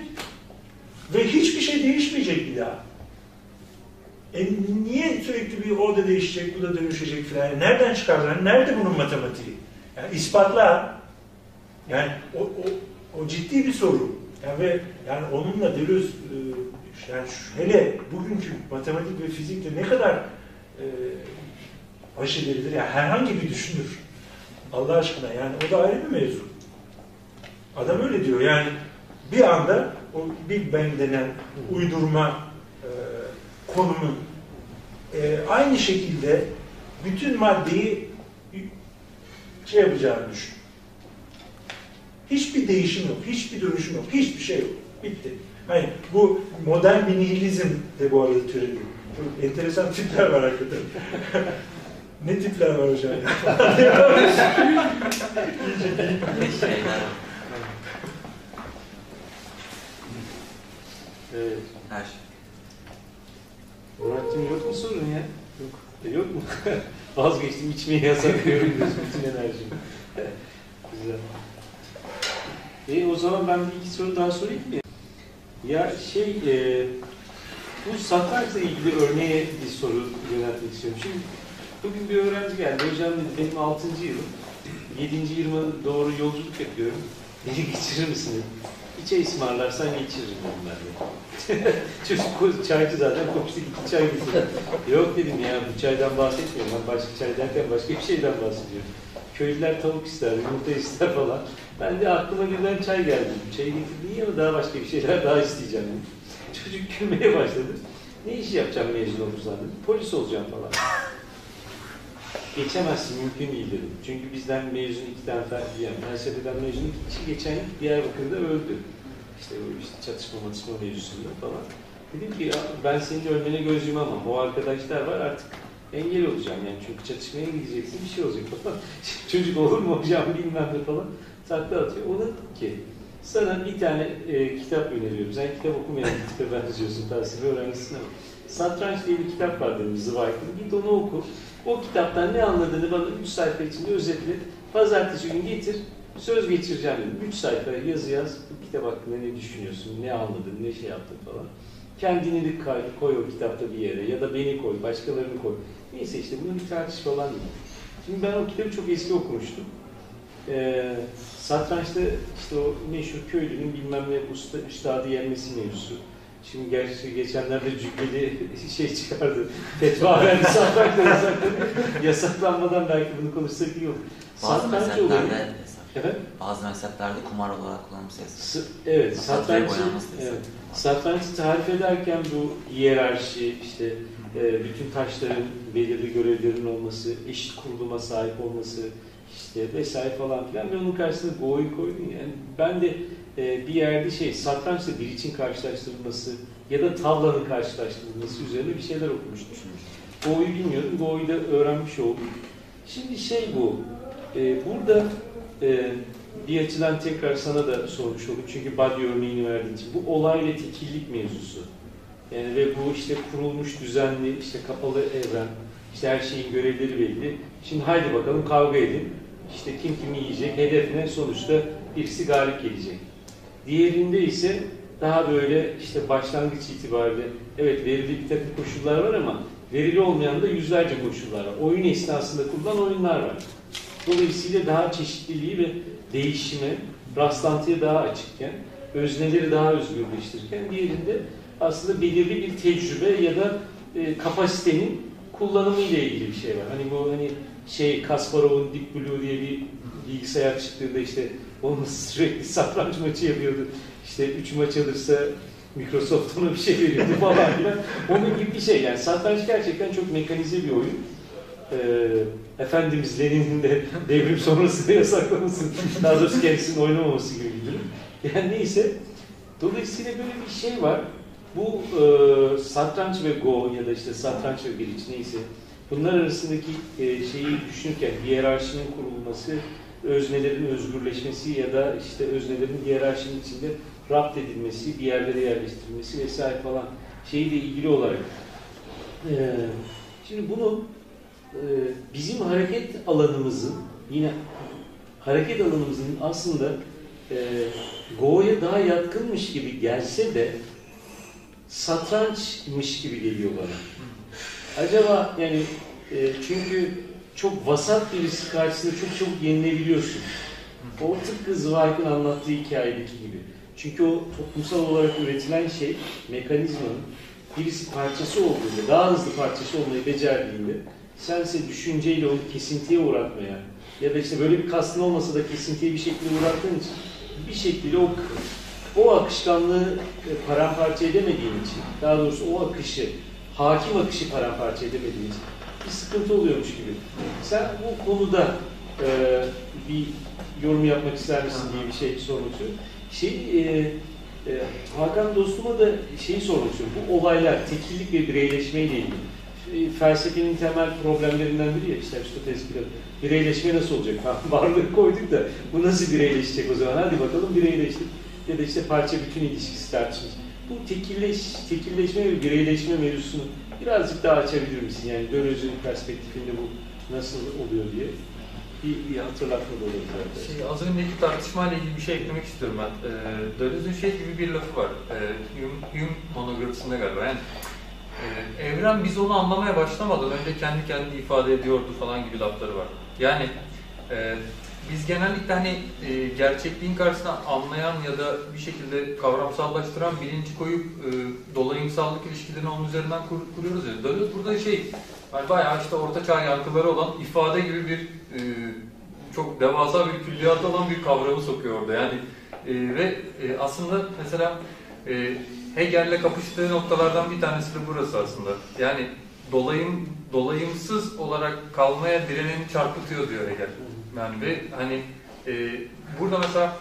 Ve hiçbir şey değişmeyecek bir daha. E niye sürekli bir o da değişecek, bu da dönüşecek filan? Yani nereden çıkarlar? Nerede bunun matematiği? Yani ispatla. Yani o, o, o ciddi bir soru. Yani ve yani onunla Deleuze yani hele bugünkü matematik ve fizikle ne kadar e, baş edilebilir? Yani herhangi bir düşünür. Allah aşkına yani o da ayrı bir mevzu. Adam öyle diyor yani bir anda o Big Bang denen uydurma e, konumun e, aynı şekilde bütün maddeyi şey yapacağını düşün. Hiçbir değişim yok, hiçbir dönüşüm yok, hiçbir şey yok. Bitti. Hani bu modern bir nihilizm de bu arada türedi. Enteresan tipler var hakikaten. ne tipler var hocam? Şeyler. Evet. Her şey. Murat'cığım yok mu sorun ya? Yok. E, yok mu? Vazgeçtim içmeyi yasaklıyorum diyorsun bütün enerjimi. Güzel. E, o zaman ben bir iki soru daha sorayım mı? Ya şey, e, bu satrançla ilgili örneğe bir soru yöneltmek istiyorum. Şimdi bugün bir öğrenci geldi. Hocam dedi benim 6. yılım. 7. yılıma doğru yolculuk yapıyorum. Beni geçirir misin çay ısmarlarsan geçiririm dedim ben de. Çocuk çaycı zaten koştu iki çay getirdi. Yok dedim ya bu çaydan bahsetmiyorum. Ben başka çay derken başka bir şeyden bahsediyorum. Köylüler tavuk ister, yumurta ister falan. Ben de aklıma birden çay geldi. Çayı getirdi iyi ama daha başka bir şeyler daha isteyeceğim dedim. Çocuk gülmeye başladı. Ne iş yapacağım mezun olursan dedi. Polis olacağım falan. Geçemezsin mümkün değil dedim. Çünkü bizden mezun iki tane yani felsefeden mezun iki kişi geçen yıl Diyarbakır'da öldü. İşte o işte çatışma matışma mevzusunda falan. Dedim ki ya ben senin ölmene göz yumamam. O arkadaşlar var artık engel olacağım yani çünkü çatışmaya gideceksin bir şey olacak falan. Çocuk olur mu hocam bilmem ne falan takla atıyor. Ona dedim ki sana bir tane e, kitap öneriyorum. Sen kitap okumayan bir tipe benziyorsun felsefe öğrencisine ama. Satranç diye bir kitap var dedim Zweig'ın. Git onu oku. O kitaptan ne anladığını bana 3 sayfa içinde özetle. Pazartesi günü getir. Söz geçireceğim dedim. 3 sayfa yazı yaz. Bu kitap hakkında ne düşünüyorsun? Ne anladın? Ne şey yaptın falan. Kendini de koy, koy o kitapta bir yere ya da beni koy, başkalarını koy. Neyse işte bunu bir tartış falan değil. Şimdi ben o kitabı çok eski okumuştum. Ee, satrançta işte o meşhur köylünün bilmem ne usta, üstadı yenmesi mevzusu. Şimdi gerçi geçenlerde cübbeli şey çıkardı. Fetva verdi yasakladı. Yasaklanmadan belki bunu konuşsak iyi olur. Bazı Satranç olayı. Efendim? Bazı mezheplerde kumar olarak kullanılması yasak. Evet, Satranç evet, satrancı tarif ederken bu hiyerarşi, işte e, bütün taşların belirli görevlerin olması, eşit kuruluma sahip olması, işte vesaire falan filan ve onun karşısında Go'yu koydun yani ben de e, bir yerde şey satrançla bir için karşılaştırılması ya da tavlanın karşılaştırılması üzerine bir şeyler okumuştum. Go'yu bilmiyordum, Go'yu da öğrenmiş oldum. Şimdi şey bu, e, burada e, bir açıdan tekrar sana da sormuş olduk çünkü body örneğini verdiğin için bu olay ve tekillik mevzusu. Yani ve bu işte kurulmuş düzenli, işte kapalı evren, işte her şeyin görevleri belli. Şimdi haydi bakalım kavga edin. İşte kim kimi yiyecek, hedef ne? Sonuçta birisi galip gelecek. Diğerinde ise daha böyle işte başlangıç itibariyle evet verili bir takım koşullar var ama verili olmayan da yüzlerce koşullar var. Oyun esnasında kurulan oyunlar var. Dolayısıyla daha çeşitliliği ve değişime, rastlantıya daha açıkken, özneleri daha özgürleştirirken diğerinde aslında belirli bir tecrübe ya da e, kapasitenin kullanımı ile ilgili bir şey var. Hani bu hani şey Kasparov'un Deep Blue diye bir bilgisayar çıktığında işte onun sürekli satranç maçı yapıyordu. İşte üç maç alırsa Microsoft ona bir şey veriyordu falan filan. Onun gibi bir şey yani satranç gerçekten çok mekanize bir oyun. Ee, Efendimiz Lenin'in de devrim sonrasında yasaklaması, daha doğrusu kendisinin oynamaması gibi bir durum. Yani neyse, dolayısıyla böyle bir şey var. Bu e, satranç ve go ya da işte satranç ve bridge neyse bunlar arasındaki e, şeyi düşünürken hiyerarşinin kurulması, öznelerin özgürleşmesi ya da işte öznelerin hiyerarşinin içinde rapt edilmesi, bir yerlere yerleştirilmesi vesaire falan şeyle ilgili olarak. E, şimdi bunu e, bizim hareket alanımızın yine hareket alanımızın aslında e, Go'ya daha yatkınmış gibi gelse de satrançmış gibi geliyor bana. Acaba yani e, çünkü çok vasat birisi karşısında çok çabuk yenilebiliyorsun. O tıpkı Zweig'ın anlattığı hikayedeki gibi. Çünkü o toplumsal olarak üretilen şey, mekanizmanın birisi parçası olduğunda, daha hızlı parçası olmayı becerdiğinde, sense düşünceyle onu kesintiye uğratmaya ya da işte böyle bir kastın olmasa da kesintiye bir şekilde uğrattığın için bir şekilde o o akışkanlığı e, paramparça edemediğin için, daha doğrusu o akışı, hakim akışı paramparça edemediğin için bir sıkıntı oluyormuş gibi. Sen bu konuda e, bir yorum yapmak ister misin diye bir şey sormak istiyorum. Şey, e, e, Hakan dostuma da şeyi sormak istiyorum. Bu olaylar, tekillik ve bireyleşmeyle ilgili. Felsefenin temel problemlerinden biri ya, işte Aristoteles bile bireyleşme nasıl olacak? Varlığı koyduk da bu nasıl bireyleşecek o zaman? Hadi bakalım bireyleştik. Ya da işte parça bütün ilişkisi tartışmış. Bu tekilleş, tekilleşme ve bireyleşme mevzusunu birazcık daha açabilir misin? Yani Dönöz'ün perspektifinde bu nasıl oluyor diye bir, bir hatırlatma da olur. Şey, az önceki tartışmayla ilgili bir şey eklemek istiyorum ben. Ee, Döloz'un şey gibi bir lafı var. Ee, Hume, Hume monografisinde galiba. Yani e, evren biz onu anlamaya başlamadan önce kendi kendini ifade ediyordu falan gibi lafları var. Yani e, biz genellikle hani e, gerçekliğin karşısına anlayan ya da bir şekilde kavramsallaştıran bilinci koyup e, dolayımsallık ilişkilerini onun üzerinden kur, kuruyoruz ya. Deleuze burada şey yani bayağı işte orta çağ yankıları olan ifade gibi bir e, çok devasa bir külliyatı olan bir kavramı sokuyor orada. Yani e, ve e, aslında mesela e, Hegel'le kapıştığı noktalardan bir tanesi de burası aslında. Yani dolayım dolayımsız olarak kalmaya direneni çarpıtıyor diyor Hegel. Yani ve hani e, burada mesela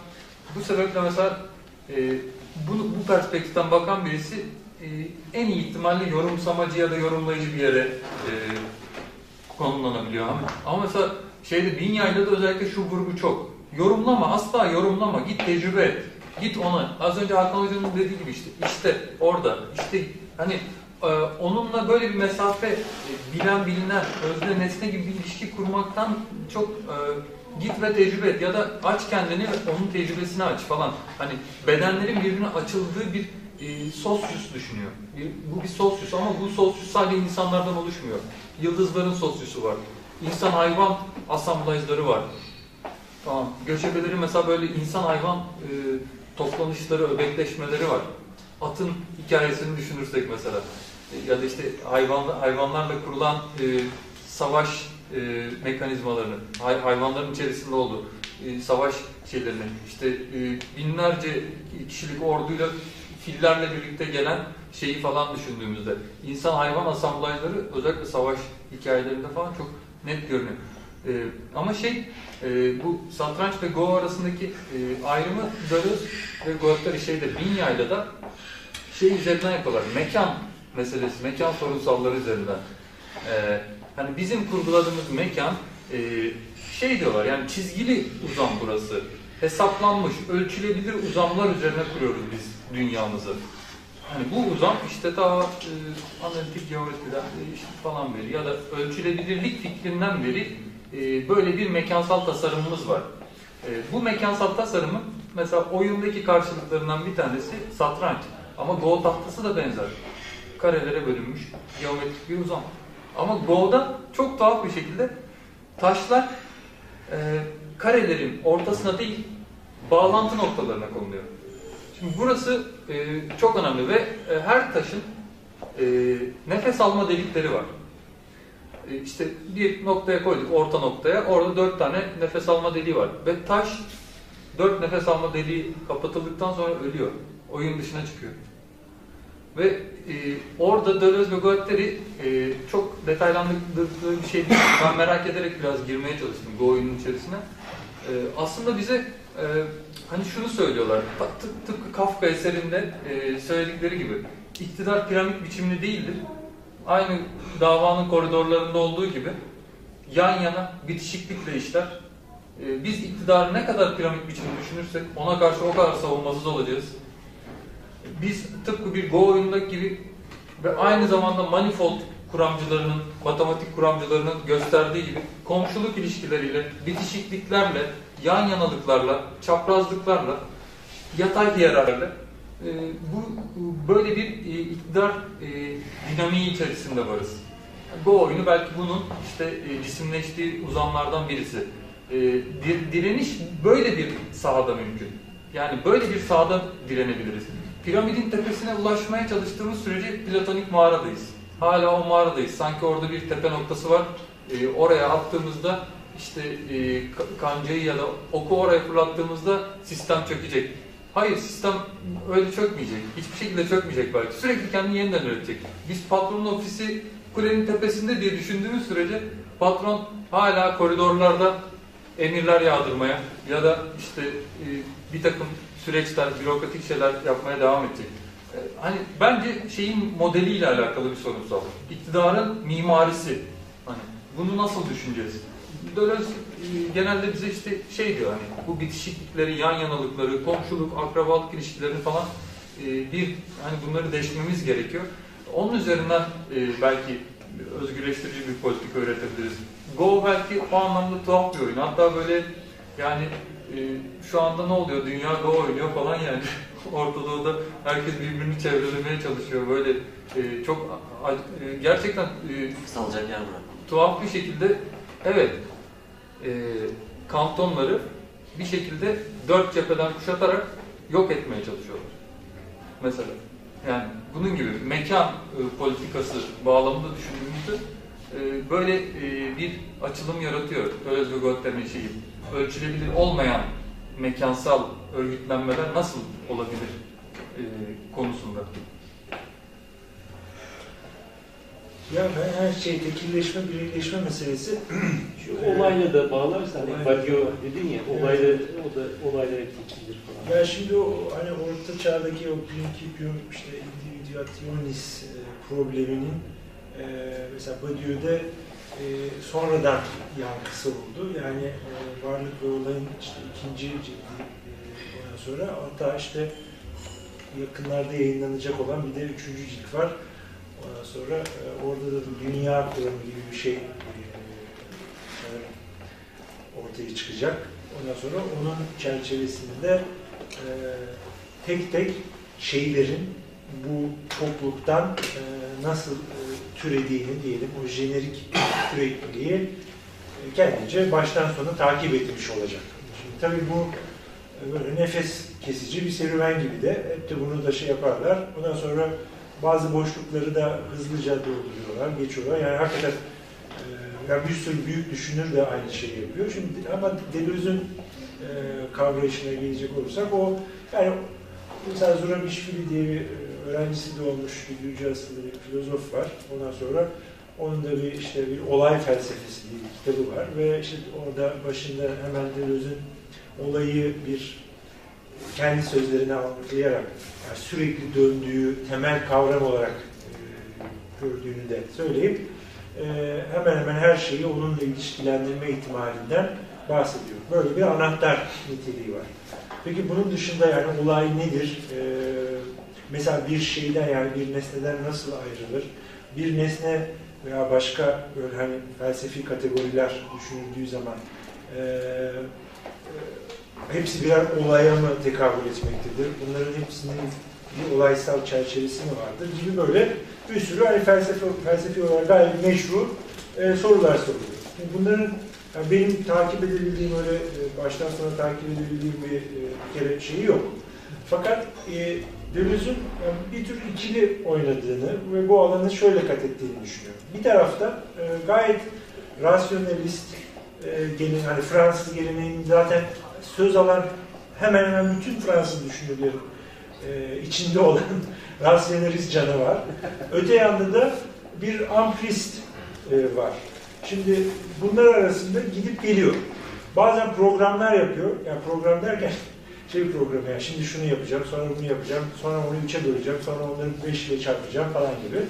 bu sebeple mesela e, bu, bu perspektiften bakan birisi e, en iyi ihtimalle yorumsamacı ya da yorumlayıcı bir yere e, konumlanabiliyor. Ama, ama mesela şeyde Binya'yla da özellikle şu vurgu çok. Yorumlama, asla yorumlama. Git tecrübe et. Git ona. Az önce Hakan Hoca'nın dediği gibi işte, işte orada, işte hani onunla böyle bir mesafe, e, bilen bilinen, özne nesne gibi bir ilişki kurmaktan çok e, git ve tecrübe et ya da aç kendini ve onun tecrübesini aç falan. Hani bedenlerin birbirine açıldığı bir e, sosyus düşünüyor. Bu bir sosyus ama bu sosyus sadece insanlardan oluşmuyor. Yıldızların sosyusu var. İnsan hayvan asamblajları var. Tamam. Göçebelerin mesela böyle insan hayvan e, toplanışları, öbekleşmeleri var. Atın hikayesini düşünürsek mesela. Ya da işte hayvan, hayvanlarla kurulan e, savaş e, mekanizmalarını, hay, hayvanların içerisinde olduğu e, savaş şeylerini, işte e, binlerce kişilik orduyla fillerle birlikte gelen şeyi falan düşündüğümüzde insan hayvan asamblajları özellikle savaş hikayelerinde falan çok net görünüyor. E, ama şey e, bu satranç ve Go arasındaki e, ayrımı Deleuze ve Guattari şeyde Binya'yla da şey üzerinden yapıyorlar. Mekan meselesi, mekan sorunsalları üzerinden. E, hani bizim kurguladığımız mekan e, şey diyorlar yani çizgili uzam burası. Hesaplanmış, ölçülebilir uzamlar üzerine kuruyoruz biz dünyamızı. Hani bu uzam işte daha e, analitik geometriden işte falan beri ya da ölçülebilirlik fikrinden beri e, böyle bir mekansal tasarımımız var. E, bu mekansal tasarımın mesela oyundaki karşılıklarından bir tanesi satranç. Ama Go tahtası da benzer. Karelere bölünmüş geometrik bir uzam. Ama Go'da çok tuhaf bir şekilde taşlar e, karelerin ortasına değil bağlantı noktalarına konuluyor. Şimdi burası e, çok önemli ve e, her taşın e, nefes alma delikleri var. E, işte bir noktaya koyduk, orta noktaya. Orada dört tane nefes alma deliği var. Ve taş dört nefes alma deliği kapatıldıktan sonra ölüyor. Oyun dışına çıkıyor. Ve e, orada Deleuze ve Guattari e, çok detaylandırdığı bir şey değil. Ben merak ederek biraz girmeye çalıştım bu oyunun içerisine. E, aslında bize e, hani şunu söylüyorlar, tıp, tıpkı Kafka eserinde e, söyledikleri gibi, iktidar piramit biçimli değildir. aynı davanın koridorlarında olduğu gibi yan yana bitişiklikle işler. Ee, Biz iktidarı ne kadar piramit biçimde düşünürsek ona karşı o kadar savunmasız olacağız. Biz tıpkı bir Go oyundaki gibi ve aynı zamanda manifold kuramcılarının, matematik kuramcılarının gösterdiği gibi komşuluk ilişkileriyle, bitişikliklerle, yan yanalıklarla, çaprazlıklarla, yatay hiyerarşilerle e, bu böyle bir e, iktidar e, dinamiği içerisinde varız. Go oyunu belki bunun işte e, cisimleştiği uzamlardan birisi. E, dir- direniş böyle bir sahada mümkün. Yani böyle bir sahada direnebiliriz. Piramidin tepesine ulaşmaya çalıştığımız sürece platonik mağaradayız. Hala o mağaradayız. Sanki orada bir tepe noktası var. E, oraya attığımızda işte e, ka- kancayı ya da oku oraya fırlattığımızda sistem çökecek. Hayır sistem öyle çökmeyecek. Hiçbir şekilde çökmeyecek belki. Sürekli kendini yeniden üretecek. Biz patronun ofisi kulenin tepesinde diye düşündüğümüz sürece patron hala koridorlarda emirler yağdırmaya ya da işte e, bir takım süreçler, bürokratik şeyler yapmaya devam edecek. E, Hani bence şeyin modeliyle alakalı bir sorunsal. İktidarın mimarisi. Hani bunu nasıl düşüneceğiz? Deleuze e, genelde bize işte şey diyor hani bu bitişiklikleri, yan yanalıkları, komşuluk, akrabalık ilişkilerini falan e, bir hani bunları deşmemiz gerekiyor. Onun üzerinden e, belki özgürleştirici bir politik öğretebiliriz. Go belki o anlamda tuhaf bir oyun. Hatta böyle yani şu anda ne oluyor? Dünya Go oynuyor falan yani. Orta Doğu'da herkes birbirini çevrelemeye çalışıyor. Böyle e, çok e, gerçekten e, Salacak yer bırak. tuhaf bir şekilde evet e, kantonları bir şekilde dört cepheden kuşatarak yok etmeye çalışıyorlar. Mesela. Yani bunun gibi mekan e, politikası bağlamında düşündüğümüzde e, böyle e, bir açılım yaratıyor. Ve Guattari'nin şeyi. Ölçülebilir olmayan mekansal örgütlenmeler nasıl olabilir e, konusunda. Ya ben her şey tekilleşme, bireyleşme meselesi Şu olayla da bağlarsan, hani Olayla- Baggio dedin ya, olayla, o da olaylara tekildir falan. Ya şimdi o hani orta çağdaki o principium işte individuationis e, probleminin e, mesela Badiou'da e, sonradan yankısı oldu. Yani e, varlık ve olayın işte ikinci cildi e, sonra hatta işte yakınlarda yayınlanacak olan bir de üçüncü cilt var. Ondan sonra e, orada da dünya kuramı gibi bir şey e, ortaya çıkacak. Ondan sonra onun çerçevesinde e, tek tek şeylerin bu topluluktan e, nasıl e, türediğini diyelim, o jenerik türekliği e, kendince baştan sona takip etmiş olacak. Şimdi tabii bu e, böyle nefes kesici bir serüven gibi de hep de bunu da şey yaparlar. Ondan sonra bazı boşlukları da hızlıca dolduruyorlar, geçiyorlar. Yani hakikaten e, yani bir sürü büyük düşünür de aynı şeyi yapıyor. Şimdi ama Deleuze'ün kavrayışına gelecek olursak o yani mesela Zurabishvili diye bir öğrencisi de olmuş bir Gürcü bir filozof var. Ondan sonra onun da bir işte bir olay felsefesi diye bir kitabı var ve işte orada başında hemen Deleuze'ün olayı bir kendi sözlerine anlayarak yani sürekli döndüğü temel kavram olarak e, gördüğünü de söyleyip e, hemen hemen her şeyi onunla ilişkilendirme ihtimalinden bahsediyor. Böyle bir anahtar niteliği var. Peki bunun dışında yani olay nedir? E, mesela bir şeyden yani bir nesneden nasıl ayrılır? Bir nesne veya başka böyle hani felsefi kategoriler düşünüldüğü zaman e, hepsi birer olaya mı tekabül etmektedir? Bunların hepsinin bir olaysal çerçevesi mi vardır gibi böyle bir sürü hani felsefe, felsefi olarak gayet meşru e, sorular soruluyor. Bunların yani benim takip edebildiğim öyle baştan sona takip edebildiğim bir, bir kere şeyi yok. Fakat e, Deleuze'ün yani bir tür ikili oynadığını ve bu alanı şöyle kat ettiğini düşünüyorum. Bir tarafta e, gayet rasyonelist e, gelin, hani Fransız geleneğinin zaten söz alan hemen hemen bütün Fransız düşünürlerin e, içinde olan rasyonelist canı var. Öte yanda da bir amplist e, var. Şimdi bunlar arasında gidip geliyor. Bazen programlar yapıyor. Yani program derken şey bir program yani şimdi şunu yapacağım, sonra bunu yapacağım, sonra onu üçe böleceğim, sonra onları beş ile çarpacağım falan gibi.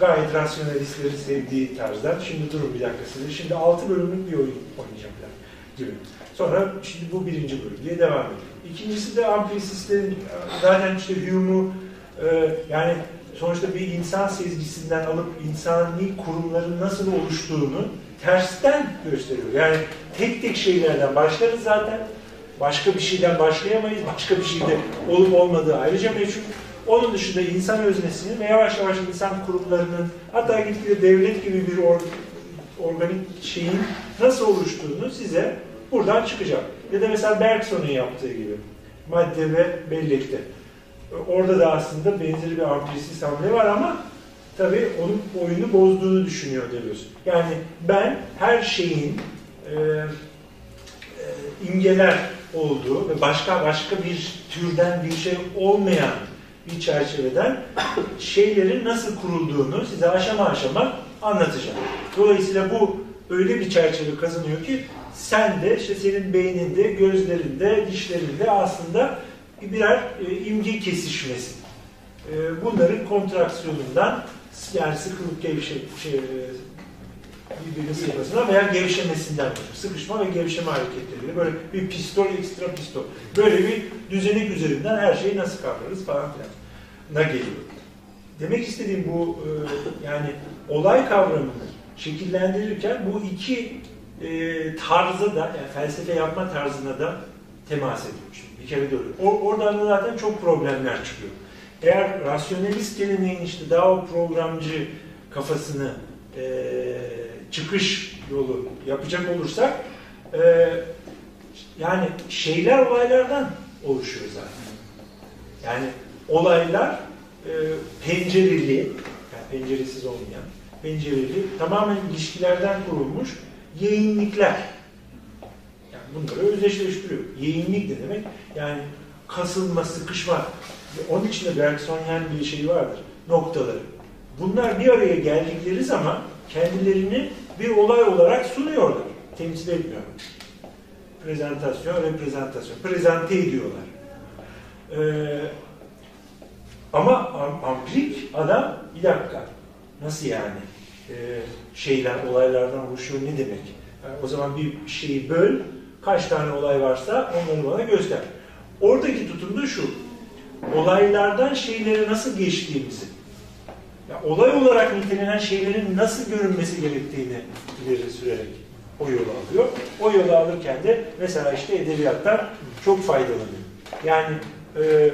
gayet rasyonalistlerin sevdiği tarzdan. Şimdi durun bir dakika size. Şimdi 6 bölümlük bir oyun oynayacaklar gibi. Sonra şimdi bu birinci bölüm diye devam ediyor. İkincisi de amplisistlerin zaten işte Hume'u e, yani sonuçta bir insan sezgisinden alıp insani kurumların nasıl oluştuğunu tersten gösteriyor. Yani tek tek şeylerden başlarız zaten. Başka bir şeyden başlayamayız. Başka bir şeyde olup olmadığı ayrıca meçhul. Onun dışında insan öznesinin ve yavaş yavaş insan kurumlarının hatta gitgide devlet gibi bir or organik şeyin nasıl oluştuğunu size buradan çıkacak. Ya da mesela Bergson'un yaptığı gibi madde ve bellekte. Orada da aslında benzeri bir amplisiz hamle var ama tabii onun oyunu bozduğunu düşünüyor Deleuze. Yani ben her şeyin e, e, imgeler olduğu ve başka başka bir türden bir şey olmayan bir çerçeveden şeylerin nasıl kurulduğunu size aşama aşama anlatacağım. Dolayısıyla bu öyle bir çerçeve kazanıyor ki sen de işte senin beyninde, gözlerinde, dişlerinde aslında birer e, imge kesişmesi. E, bunların kontraksiyonundan yani sıkılıp gevşe, şey, e, birbirini sıkmasına veya gevşemesinden sıkışma ve gevşeme hareketleriyle böyle bir pistol, ekstra pistol. Böyle bir düzenek üzerinden her şeyi nasıl kavrarız falan filan na geliyor. Demek istediğim bu e, yani olay kavramını şekillendirirken bu iki e, tarza da yani felsefe yapma tarzına da temas ediyor. Şimdi bir kere de öyle. O, oradan da zaten çok problemler çıkıyor. Eğer rasyonelist geleneğin işte daha o programcı kafasını e, çıkış yolu yapacak olursak e, yani şeyler olaylardan oluşuyor zaten. Yani olaylar e, pencereli, yani penceresiz olmayan, pencereli, tamamen ilişkilerden kurulmuş yayınlıklar. Yani bunları özdeşleştiriyor. Yayınlık ne demek? Yani kasılma, sıkışma. Onun içinde Bergsonian bir şey vardır. Noktaları. Bunlar bir araya geldikleri zaman kendilerini bir olay olarak sunuyorlar. Temsil etmiyorlar. Prezentasyon, reprezentasyon. Prezente ediyorlar. Ee, ama ampirik adam bir dakika. Nasıl yani? Ee, şeyler, olaylardan oluşuyor ne demek? Yani o zaman bir şeyi böl, kaç tane olay varsa onları bana göster. Oradaki tutum da şu. Olaylardan şeylere nasıl geçtiğimizi, yani olay olarak nitelenen şeylerin nasıl görünmesi gerektiğini ileri sürerek o yolu alıyor. O yolu alırken de mesela işte edebiyattan çok faydalanıyor. Yani e,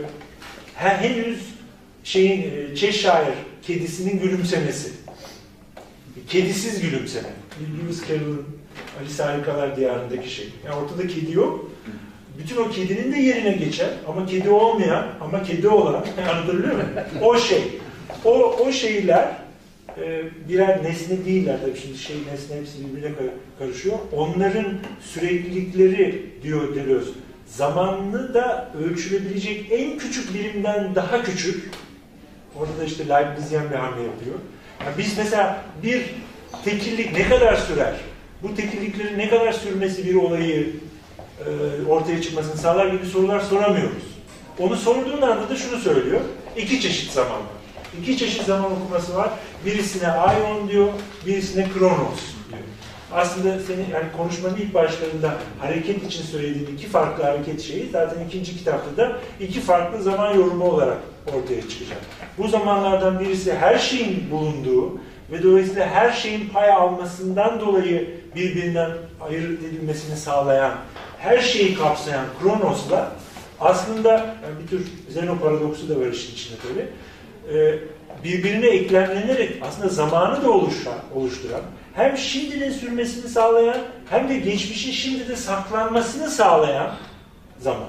henüz şeyin Cheshire kedisinin gülümsemesi. Kedisiz gülümseme. Lewis Carroll'ın Alice Harikalar Diyarı'ndaki şey. Yani ortada kedi yok. Bütün o kedinin de yerine geçer ama kedi olmayan ama kedi olan anlatabiliyor muyum? O şey. O, o şeyler e, birer nesne değiller tabii şimdi şey nesne hepsi birbirine karışıyor. Onların süreklilikleri diyor Deleuze. Zamanlı da ölçülebilecek en küçük birimden daha küçük. Orada da işte Leibnizian bir hamle yapıyor. Yani biz mesela bir tekillik ne kadar sürer? Bu tekilliklerin ne kadar sürmesi bir olayı e, ortaya çıkmasını sağlar gibi sorular soramıyoruz. Onu sorduğun anda da şunu söylüyor. İki çeşit zaman var. İki çeşit zaman okuması var. Birisine aion diyor, birisine kronos diyor. Aslında senin yani konuşmanın ilk başlarında hareket için söylediğin iki farklı hareket şeyi zaten ikinci kitapta da iki farklı zaman yorumu olarak ortaya çıkacak. Bu zamanlardan birisi her şeyin bulunduğu ve dolayısıyla her şeyin pay almasından dolayı birbirinden ayırt edilmesini sağlayan, her şeyi kapsayan Kronos'la aslında yani bir tür Zeno paradoksu da var işin içinde tabii. Ee, birbirine eklemlenerek aslında zamanı da oluşturan, oluşturan hem şimdinin sürmesini sağlayan hem de geçmişin şimdi de saklanmasını sağlayan zaman.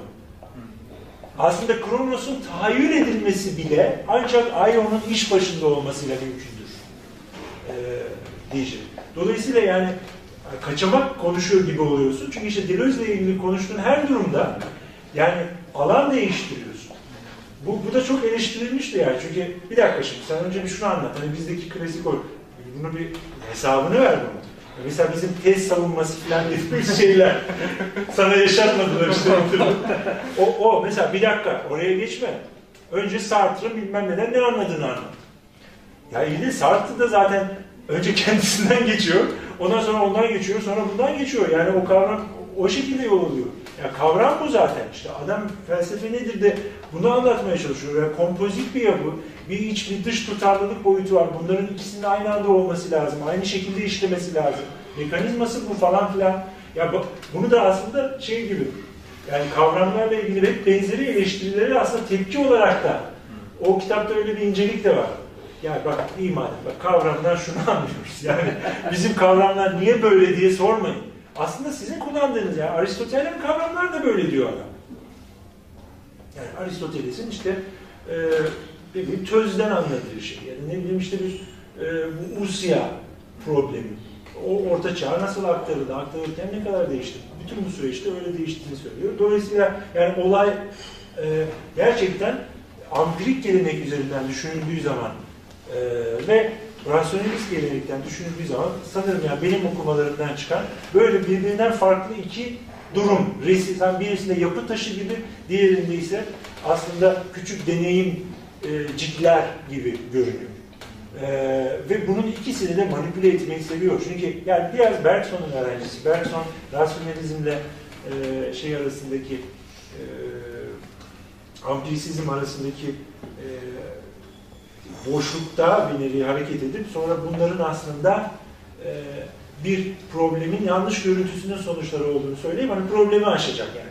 Aslında Kronos'un tahayyül edilmesi bile ancak Ion'un iş başında olmasıyla mümkündür. Ee, diyeceğim. Dolayısıyla yani kaçamak konuşuyor gibi oluyorsun. Çünkü işte Deleuze ile ilgili konuştuğun her durumda yani alan değiştiriyorsun. Bu, bu da çok eleştirilmişti yani. Çünkü bir dakika şimdi sen önce bir şunu anlat. Hani bizdeki klasik o. Bunu bir hesabını ver bunu. Mesela bizim tez savunması falan dediğimiz şeyler sana yaşatmadılar işte. o, o mesela bir dakika oraya geçme. Önce Sartre'ın bilmem neden ne anladığını anlat. Ya iyi Sartre da zaten önce kendisinden geçiyor, ondan sonra ondan geçiyor, sonra bundan geçiyor. Yani o kavram o şekilde yol alıyor. Ya kavram bu zaten. İşte adam felsefe nedir de bunu anlatmaya çalışıyor. Yani kompozit bir yapı, bir iç bir dış tutarlılık boyutu var. Bunların ikisinin aynı anda olması lazım. Aynı şekilde işlemesi lazım. Mekanizması bu falan filan. Ya bu- bunu da aslında şey gibi yani kavramlarla ilgili hep benzeri eleştirileri aslında tepki olarak da o kitapta öyle bir incelik de var. Yani bak iyi madem bak kavramdan şunu anlıyoruz. Yani bizim kavramlar niye böyle diye sormayın. Aslında sizin kullandığınız yani Aristoteles'in kavramlar da böyle diyor adam. Yani Aristoteles'in işte e, ne bileyim tözden anladığı şey. Yani ne bileyim işte bir e, bu Usya problemi. O orta çağ nasıl aktarıldı, aktarırken ne kadar değişti? Bütün bu süreçte öyle değiştiğini söylüyor. Dolayısıyla yani olay e, gerçekten ampirik gelenek üzerinden düşünüldüğü zaman e, ve rasyonelist gelenekten düşünüldüğü zaman sanırım yani benim okumalarımdan çıkan böyle birbirinden farklı iki durum. Resim, sen birisinde yapı taşı gibi, diğerinde ise aslında küçük deneyim e, ciltler gibi görünüyor. Ee, ve bunun ikisini de manipüle etmeyi seviyor. Çünkü yani biraz Bergson'un öğrencisi. Bergson rasyonalizmle e, şey arasındaki e, ampirisizm arasındaki e, boşlukta bir nevi hareket edip sonra bunların aslında e, bir problemin yanlış görüntüsünün sonuçları olduğunu söyleyip hani problemi aşacak yani.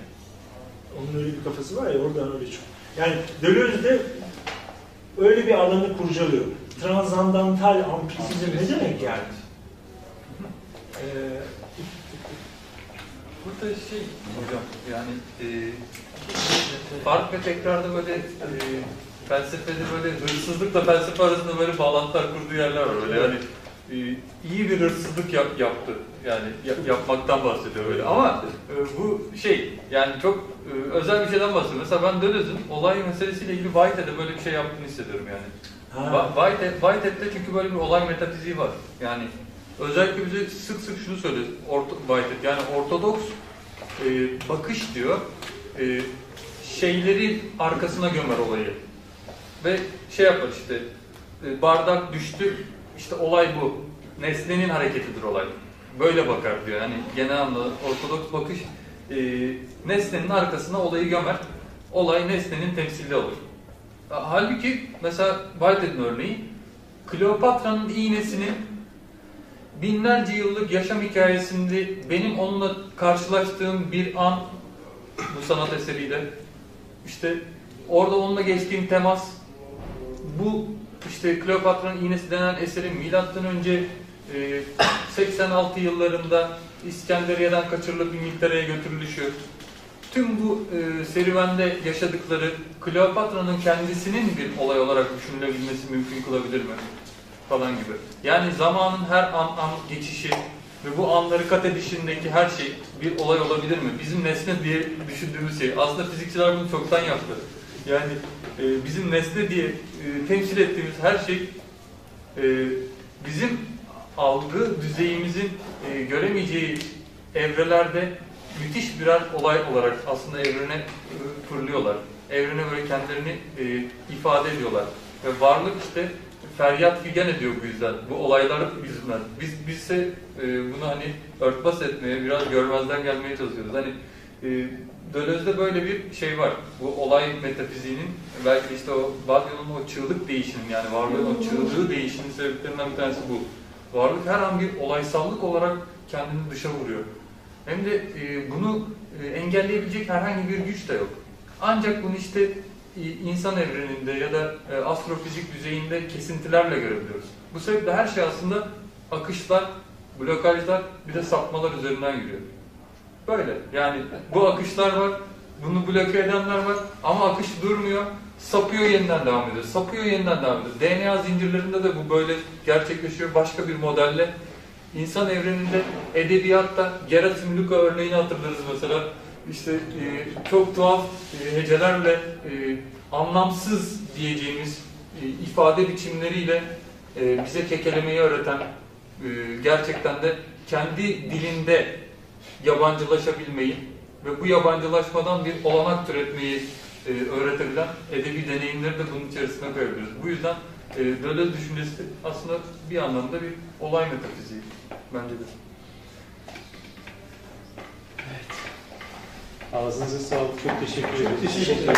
Onun öyle bir kafası var ya oradan öyle çok. Yani Deleuze de öyle bir alanı kurcalıyor. Transandantal ampirisizm ne demek yani? Ee, Burada şey hocam yani e, fark ve tekrarda böyle e, felsefede böyle hırsızlıkla felsefe arasında böyle bağlantılar kurduğu yerler var böyle yani e, iyi bir hırsızlık yap, yaptı yani yap- yapmaktan bahsediyor böyle ama e, bu şey yani çok e, özel bir şeyden bahsediyor. Mesela ben Deleuze'ün olay meselesiyle ilgili Whitehead'e böyle bir şey yaptığını hissediyorum yani. Whitehead, Whitehead'de çünkü böyle bir olay metafiziği var. Yani özellikle bize sık sık şunu söylüyor Orto, Whitehead. Yani ortodoks e, bakış diyor e, şeyleri arkasına gömer olayı. Ve şey yapar işte e, bardak düştü işte olay bu. Nesnenin hareketidir olay. Böyle bakar diyor. Yani genel anlamda ortodoks bakış e, nesnenin arkasına olayı gömer. Olay nesnenin temsili olur. Halbuki mesela Whitehead'in örneği Kleopatra'nın iğnesinin binlerce yıllık yaşam hikayesinde benim onunla karşılaştığım bir an bu sanat eseriyle işte orada onunla geçtiğim temas bu işte Kleopatra'nın iğnesi denen eserin milattan önce e, 86 yıllarında İskenderiye'den kaçırılıp İngiltere'ye götürülüşü tüm bu e, serüvende yaşadıkları Kleopatra'nın kendisinin bir olay olarak düşünülebilmesi mümkün kılabilir mi? Falan gibi. Yani zamanın her an an geçişi ve bu anları kat edişindeki her şey bir olay olabilir mi? Bizim nesne diye düşündüğümüz şey. Aslında fizikçiler bunu çoktan yaptı. Yani e, bizim nesne diye e, temsil ettiğimiz her şey e, bizim algı düzeyimizin e, göremeyeceği evrelerde müthiş birer olay olarak aslında evrene fırlıyorlar. Evrene böyle kendilerini ifade ediyorlar. Ve varlık işte feryat figan ediyor bu yüzden. Bu olaylar yüzünden. Biz bizse e, bunu hani örtbas etmeye, biraz görmezden gelmeye çalışıyoruz. Hani Deleuze'de böyle bir şey var. Bu olay metafiziğinin belki işte o Badiou'nun o çığlık değişinin yani varlığın o çığlığı değişinin sebeplerinden bir tanesi bu. Varlık her an bir olaysallık olarak kendini dışa vuruyor. Hem de e, bunu e, engelleyebilecek herhangi bir güç de yok. Ancak bunu işte e, insan evreninde ya da e, astrofizik düzeyinde kesintilerle görebiliyoruz. Bu sebeple her şey aslında akışlar, blokajlar bir de sapmalar üzerinden yürüyor. Böyle. Yani bu akışlar var, bunu bloke edenler var ama akış durmuyor. Sapıyor yeniden devam ediyor. Sapıyor yeniden devam ediyor. DNA zincirlerinde de bu böyle gerçekleşiyor. Başka bir modelle İnsan evreninde edebiyatta Gerasim Luka örneğini hatırlarız mesela. İşte e, çok tuhaf e, hecelerle e, anlamsız diyeceğimiz e, ifade biçimleriyle e, bize kekelemeyi öğreten e, gerçekten de kendi dilinde yabancılaşabilmeyi ve bu yabancılaşmadan bir olanak türetmeyi e, öğretebilen edebi deneyimleri de bunun içerisine koyabiliriz. Bu yüzden e, Deleuze düşüncesi aslında bir anlamda bir olay metafiziği bence de. Ağzınıza sağlık. Çok teşekkür ederim. Teşekkür ederim.